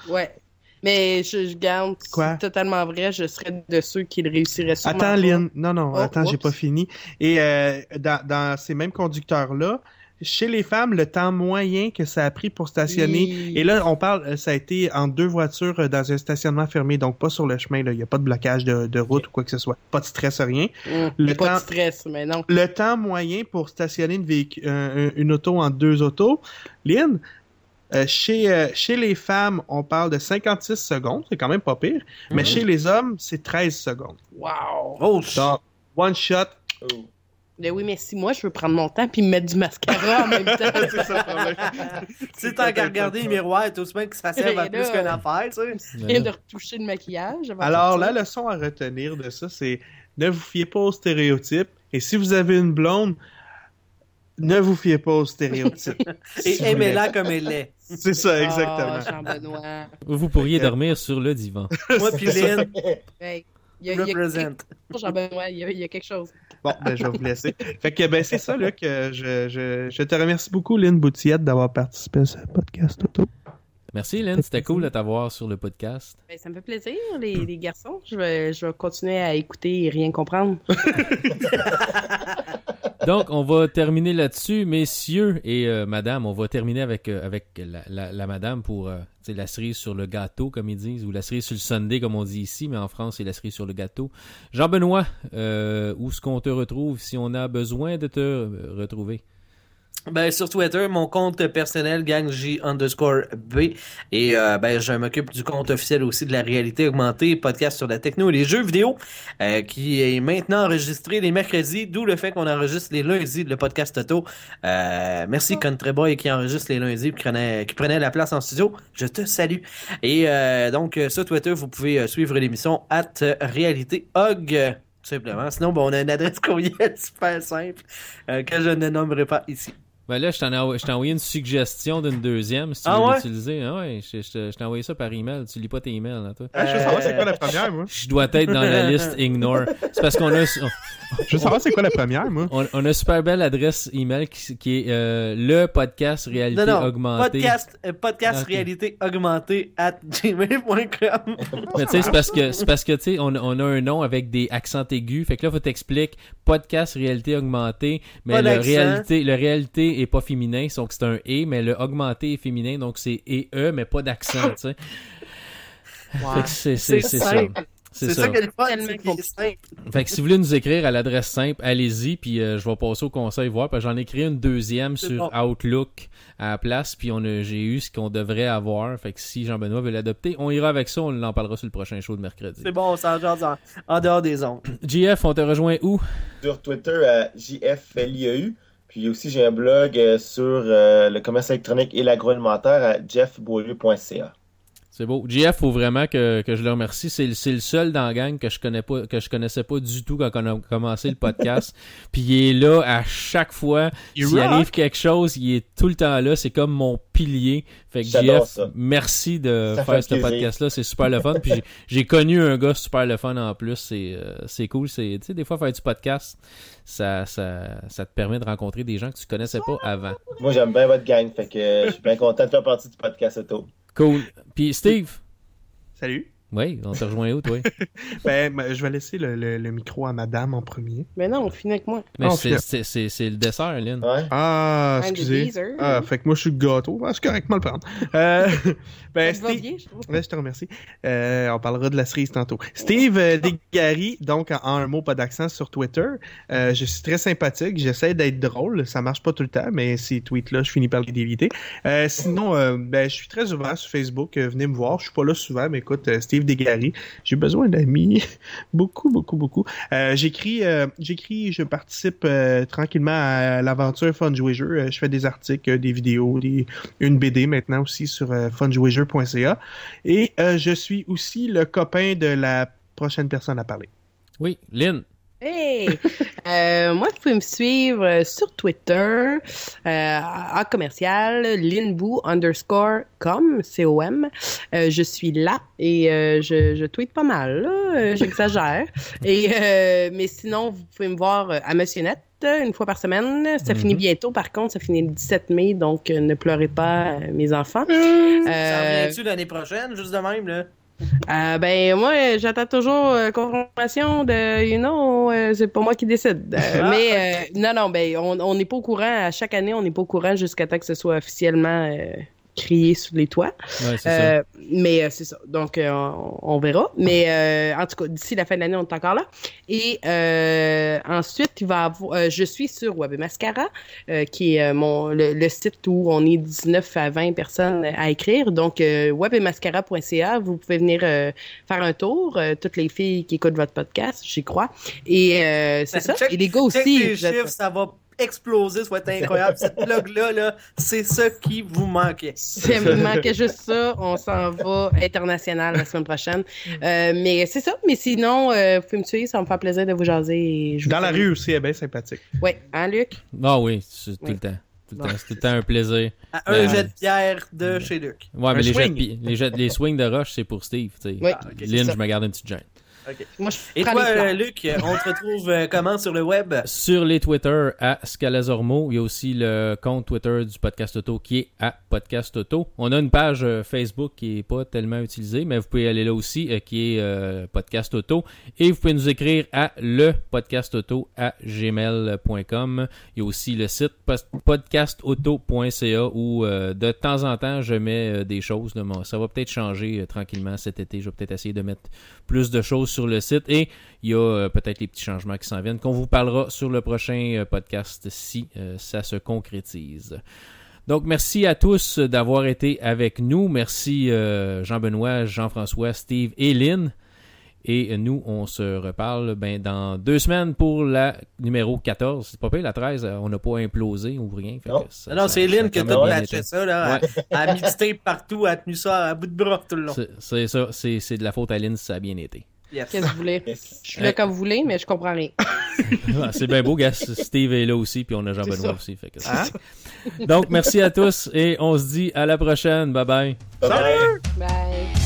Ouais. Mais je, je garde, c'est totalement vrai, je serais de ceux qui le réussiraient sûrement Attends. Lynn. Non, non, Oh, attends, j'ai pas fini. Et euh, dans, dans ces mêmes conducteurs-là, chez les femmes, le temps moyen que ça a pris pour stationner. Et là, on parle, euh, ça a été en deux voitures euh, dans un stationnement fermé, donc pas sur le chemin. là. Il n'y a pas de blocage de, de route ou quoi que ce soit. Pas de stress, rien. Hum, Le pas temps- de stress, mais non. Le temps moyen pour stationner une, euh, auto en deux autos, Lynn, euh, chez, euh, chez les femmes, on parle de 56 secondes, c'est quand même pas pire. Mais Mhm. chez les hommes, c'est 13 secondes. Wow. Oh, Donc, one shot, Oh. Mais oui, mais si moi, je veux prendre mon temps puis me mettre du mascara en même temps. c'est ça le problème. sais, tant qu'à regarder les miroirs, tout met que ça sert à Et plus qu'une affaire, tu sais. Je viens de retoucher le maquillage. Alors, la leçon à retenir de ça, c'est ne vous fiez pas aux stéréotypes. Et si vous avez une blonde, ne vous fiez pas aux stéréotypes. Et Si aimez-la comme elle est. C'est ça, exactement. Ah, Jean-Benoît. Vous pourriez dormir sur le divan. Moi, puis Lynn, Hey, il y a, il y a quelque Jean-Benoît, il y, a, il y a quelque chose. Bon, ben, je vais vous laisser. Fait que, ben, c'est ça, là, que je, je, je te remercie beaucoup, Lynn Boutillette, d'avoir participé à ce podcast auto. Merci, Lynn. C'était cool de t'avoir sur le podcast. Ben, ça me fait plaisir, les, les garçons. Je vais, je vais continuer à écouter et rien comprendre. Donc, on va terminer là-dessus, messieurs et euh, madame. On va terminer avec, euh, avec la, madame pour euh, la cerise sur le gâteau, comme ils disent, ou la cerise sur le sundae, comme on dit ici, mais en France, c'est la cerise sur le gâteau. Jean-Benoît, euh, où est-ce qu'on te retrouve si on a besoin de te retrouver? Ben, sur Twitter, mon compte personnel, gangj underscore B. Et euh, ben, je m'occupe du compte officiel aussi de la réalité augmentée, podcast sur la techno et les jeux vidéo, euh, qui est maintenant enregistré les mercredis, d'où le fait qu'on enregistre les lundis le podcast auto. Euh, merci Countryboy qui enregistre les lundis, qui prenait, qui prenait la place en studio. Je te salue. Et euh, donc, euh, sur Twitter, vous pouvez suivre l'émission at réalité tout simplement. Sinon, bon, on a une adresse courriel super simple euh, que je ne nommerai pas ici. Ben là, je t'en ai, je t'ai envoyé une suggestion d'une deuxième, si tu Ah veux ouais? l'utiliser. Ah ouais, je, je t'ai envoyé ça par email. Tu lis pas tes emails, hein, toi? Ah, je veux savoir c'est quoi la première, moi. Je dois être dans la liste Ignore. C'est parce qu'on a... Je veux savoir c'est quoi la première, moi. On, on a une super belle adresse email qui, qui est euh, le podcast réalité Non, non, augmentée. podcast, euh, podcast réalité augmentée at gmail.com. Mais tu sais, c'est parce que c'est parce que tu sais, on, on a un nom avec des accents aigus. Fait que là, faut t'expliquer podcast réalité augmentée, mais Pas le réalité, le réalité est pas féminin, donc c'est un et, mais le augmenté est féminin, donc c'est et e, mais pas d'accent, tu sais. Fait que c'est ça. simple. C'est ça. ça qui est le fun, Tellement c'est qu'il est simple. Fait que si vous voulez nous écrire à l'adresse simple, allez-y, puis euh, je vais passer au conseil voir. Parce que j'en ai créé une deuxième sur bon. Outlook à la place, puis on a, j'ai eu ce qu'on devrait avoir. Fait que si Jean-Benoît veut l'adopter, on ira avec ça, on en parlera sur le prochain show de mercredi. C'est bon, ça en, en dehors des ondes. JF, on te rejoint où? Sur Twitter, à JFLIEU. Puis aussi, j'ai un blog euh, sur euh, le commerce électronique et l'agroalimentaire à jeffbeaulieu.ca. C'est beau. JF, faut vraiment que, que je le remercie. C'est, le- c'est le seul dans la gang que je connais pas, que je connaissais pas du tout quand on a commencé le podcast. Puis il est là à chaque fois. Il S'il arrive quelque chose, il est tout le temps là. C'est comme mon pilier. Fait que JF, ça. merci de Ça faire ce podcast-là. C'est super le fun. Puis j'ai, j'ai connu un gars super le fun en plus. C'est, euh, c'est cool. C'est, tu sais, des fois faire du podcast, ça, ça, ça te permet de rencontrer des gens que tu connaissais pas avant. Moi, j'aime bien votre gang, fait que euh, je suis bien content de faire partie du podcast auto. Cool. Puis Steve. Salut. Oui, on te rejoint où, toi? Ben, ben, je vais laisser le, le- le micro à madame en premier. Mais non, on finit avec moi. Mais Oh, c'est, fier. c'est, c'est, c'est le dessert, Lynn. Ouais. Ah, excusez. Ah, fait que moi, je suis le gâteau. Ah, c'est correct, le prendre. Euh, ben, Steve- bien, je trouve. Ouais, je te remercie. Euh, on parlera de la cerise tantôt. Steve euh, donc en, un mot, pas d'accent sur Twitter. Euh, je suis très sympathique. J'essaie d'être drôle. Ça marche pas tout le temps, mais ces tweets-là, je finis par les éviter. Euh, sinon, euh, ben, je suis très ouvert sur Facebook. Euh, venez me voir. Je suis pas là souvent, mais écoute, euh, J'ai besoin d'amis. beaucoup, beaucoup, beaucoup. Euh, j'écris, euh, j'écris, je participe euh, tranquillement à l'aventure Fun Jouer je fais des articles, des vidéos, une BD maintenant aussi sur funjouerjeu.ca. Et je suis aussi le copain de la prochaine personne à parler. Oui, Lynn. Hey! Euh, moi, vous pouvez me suivre euh, sur Twitter, euh, en commercial, linboo underscore com, C-O-M. Euh, je suis là et je, je tweete pas mal, j'exagère. et, mais sinon, vous pouvez me voir à Monsieur Net euh, une fois par semaine. Ça Mhm. finit bientôt, par contre, ça finit le 17 mai, donc ne pleurez pas, mes enfants. Ça Euh, revient-tu l'année prochaine, juste de même, là? Euh, ben moi j'attends toujours euh, confirmation de you know euh, c'est pas moi qui décide. Euh, Ah, mais non non ben on on n'est pas au courant. À chaque année on n'est pas au courant jusqu'à temps que ce soit officiellement crié sous les toits. Ouais, c'est Euh, mais euh, c'est ça. Donc euh, on, on verra. Mais euh, en tout cas d'ici la fin de l'année on est encore là. Et euh, ensuite il va avoir euh, je suis sur Webmascara euh, qui est euh, mon le, le site où on est 19 à 20 personnes à écrire. Donc euh, webmascara.ca vous pouvez venir euh, faire un tour euh, toutes les filles qui écoutent votre podcast j'y crois. Et euh, c'est ça. Check- et les gars aussi chiffres, ça va exploser, ça va être incroyable. Cette blog-là, là, c'est ça qui vous manquait. C'est il manquait juste ça. On s'en va international la semaine prochaine. Euh, mais c'est ça. Mais sinon, euh, vous pouvez me suivre. Ça va me faire plaisir de vous jaser. Et je vous Dans la rue aussi, elle est bien sympathique. Ouais. Hein, Luc? Ah oui, c'est tout Oui. le temps. Tout le temps. C'est tout le temps un plaisir. À un Euh, jet de pierre de chez Luc. Ouais, Un mais les, jets, de les, jets- les swings de roche, c'est pour Steve. Oui. Ah, Lynn, je me garde une petite Moi, je Et toi, Luc, on te retrouve euh, comment sur le web? Sur les Twitter à Scalazormo, il y a aussi le compte Twitter du Podcast Auto qui est à Podcast Auto. On a une page euh, Facebook qui est pas tellement utilisée, mais vous pouvez aller là aussi, euh, qui est euh, Podcast Auto. Et vous pouvez nous écrire à le podcastauto à gmail.com. Il y a aussi le site podcastauto.ca où euh, de temps en temps je mets euh, des choses. là, ça va peut-être changer euh, tranquillement cet été. Je vais peut-être essayer de mettre plus de choses sur le site et il y a euh, peut-être les petits changements qui s'en viennent qu'on vous parlera sur le prochain euh, podcast si euh, ça se concrétise. Donc merci à tous d'avoir été avec nous. Merci Jean-Benoît, Jean-François, Steve et Lynn. Et nous, on se reparle ben, dans deux semaines pour la numéro 14. C'est pas pire, la 13, euh, on n'a pas implosé ou rien. Fait Non. ça- Non, c'est Lynn qui a tout patché ça, là. Mis du tape partout, a tenu ça à bout de bras tout le long. C'est- ça, c'est c'est de la faute à Lynn si ça a bien été. Yes. Qu'est-ce que vous voulez? Yes. Je suis là quand vous voulez, mais je comprends rien. Ah, c'est bien beau, gars. Steve est là aussi, puis on a Jean-Benoît aussi. Fait que c'est Hein? Donc, merci à tous et on se dit à la prochaine. Bye bye. Bye bye. Bye.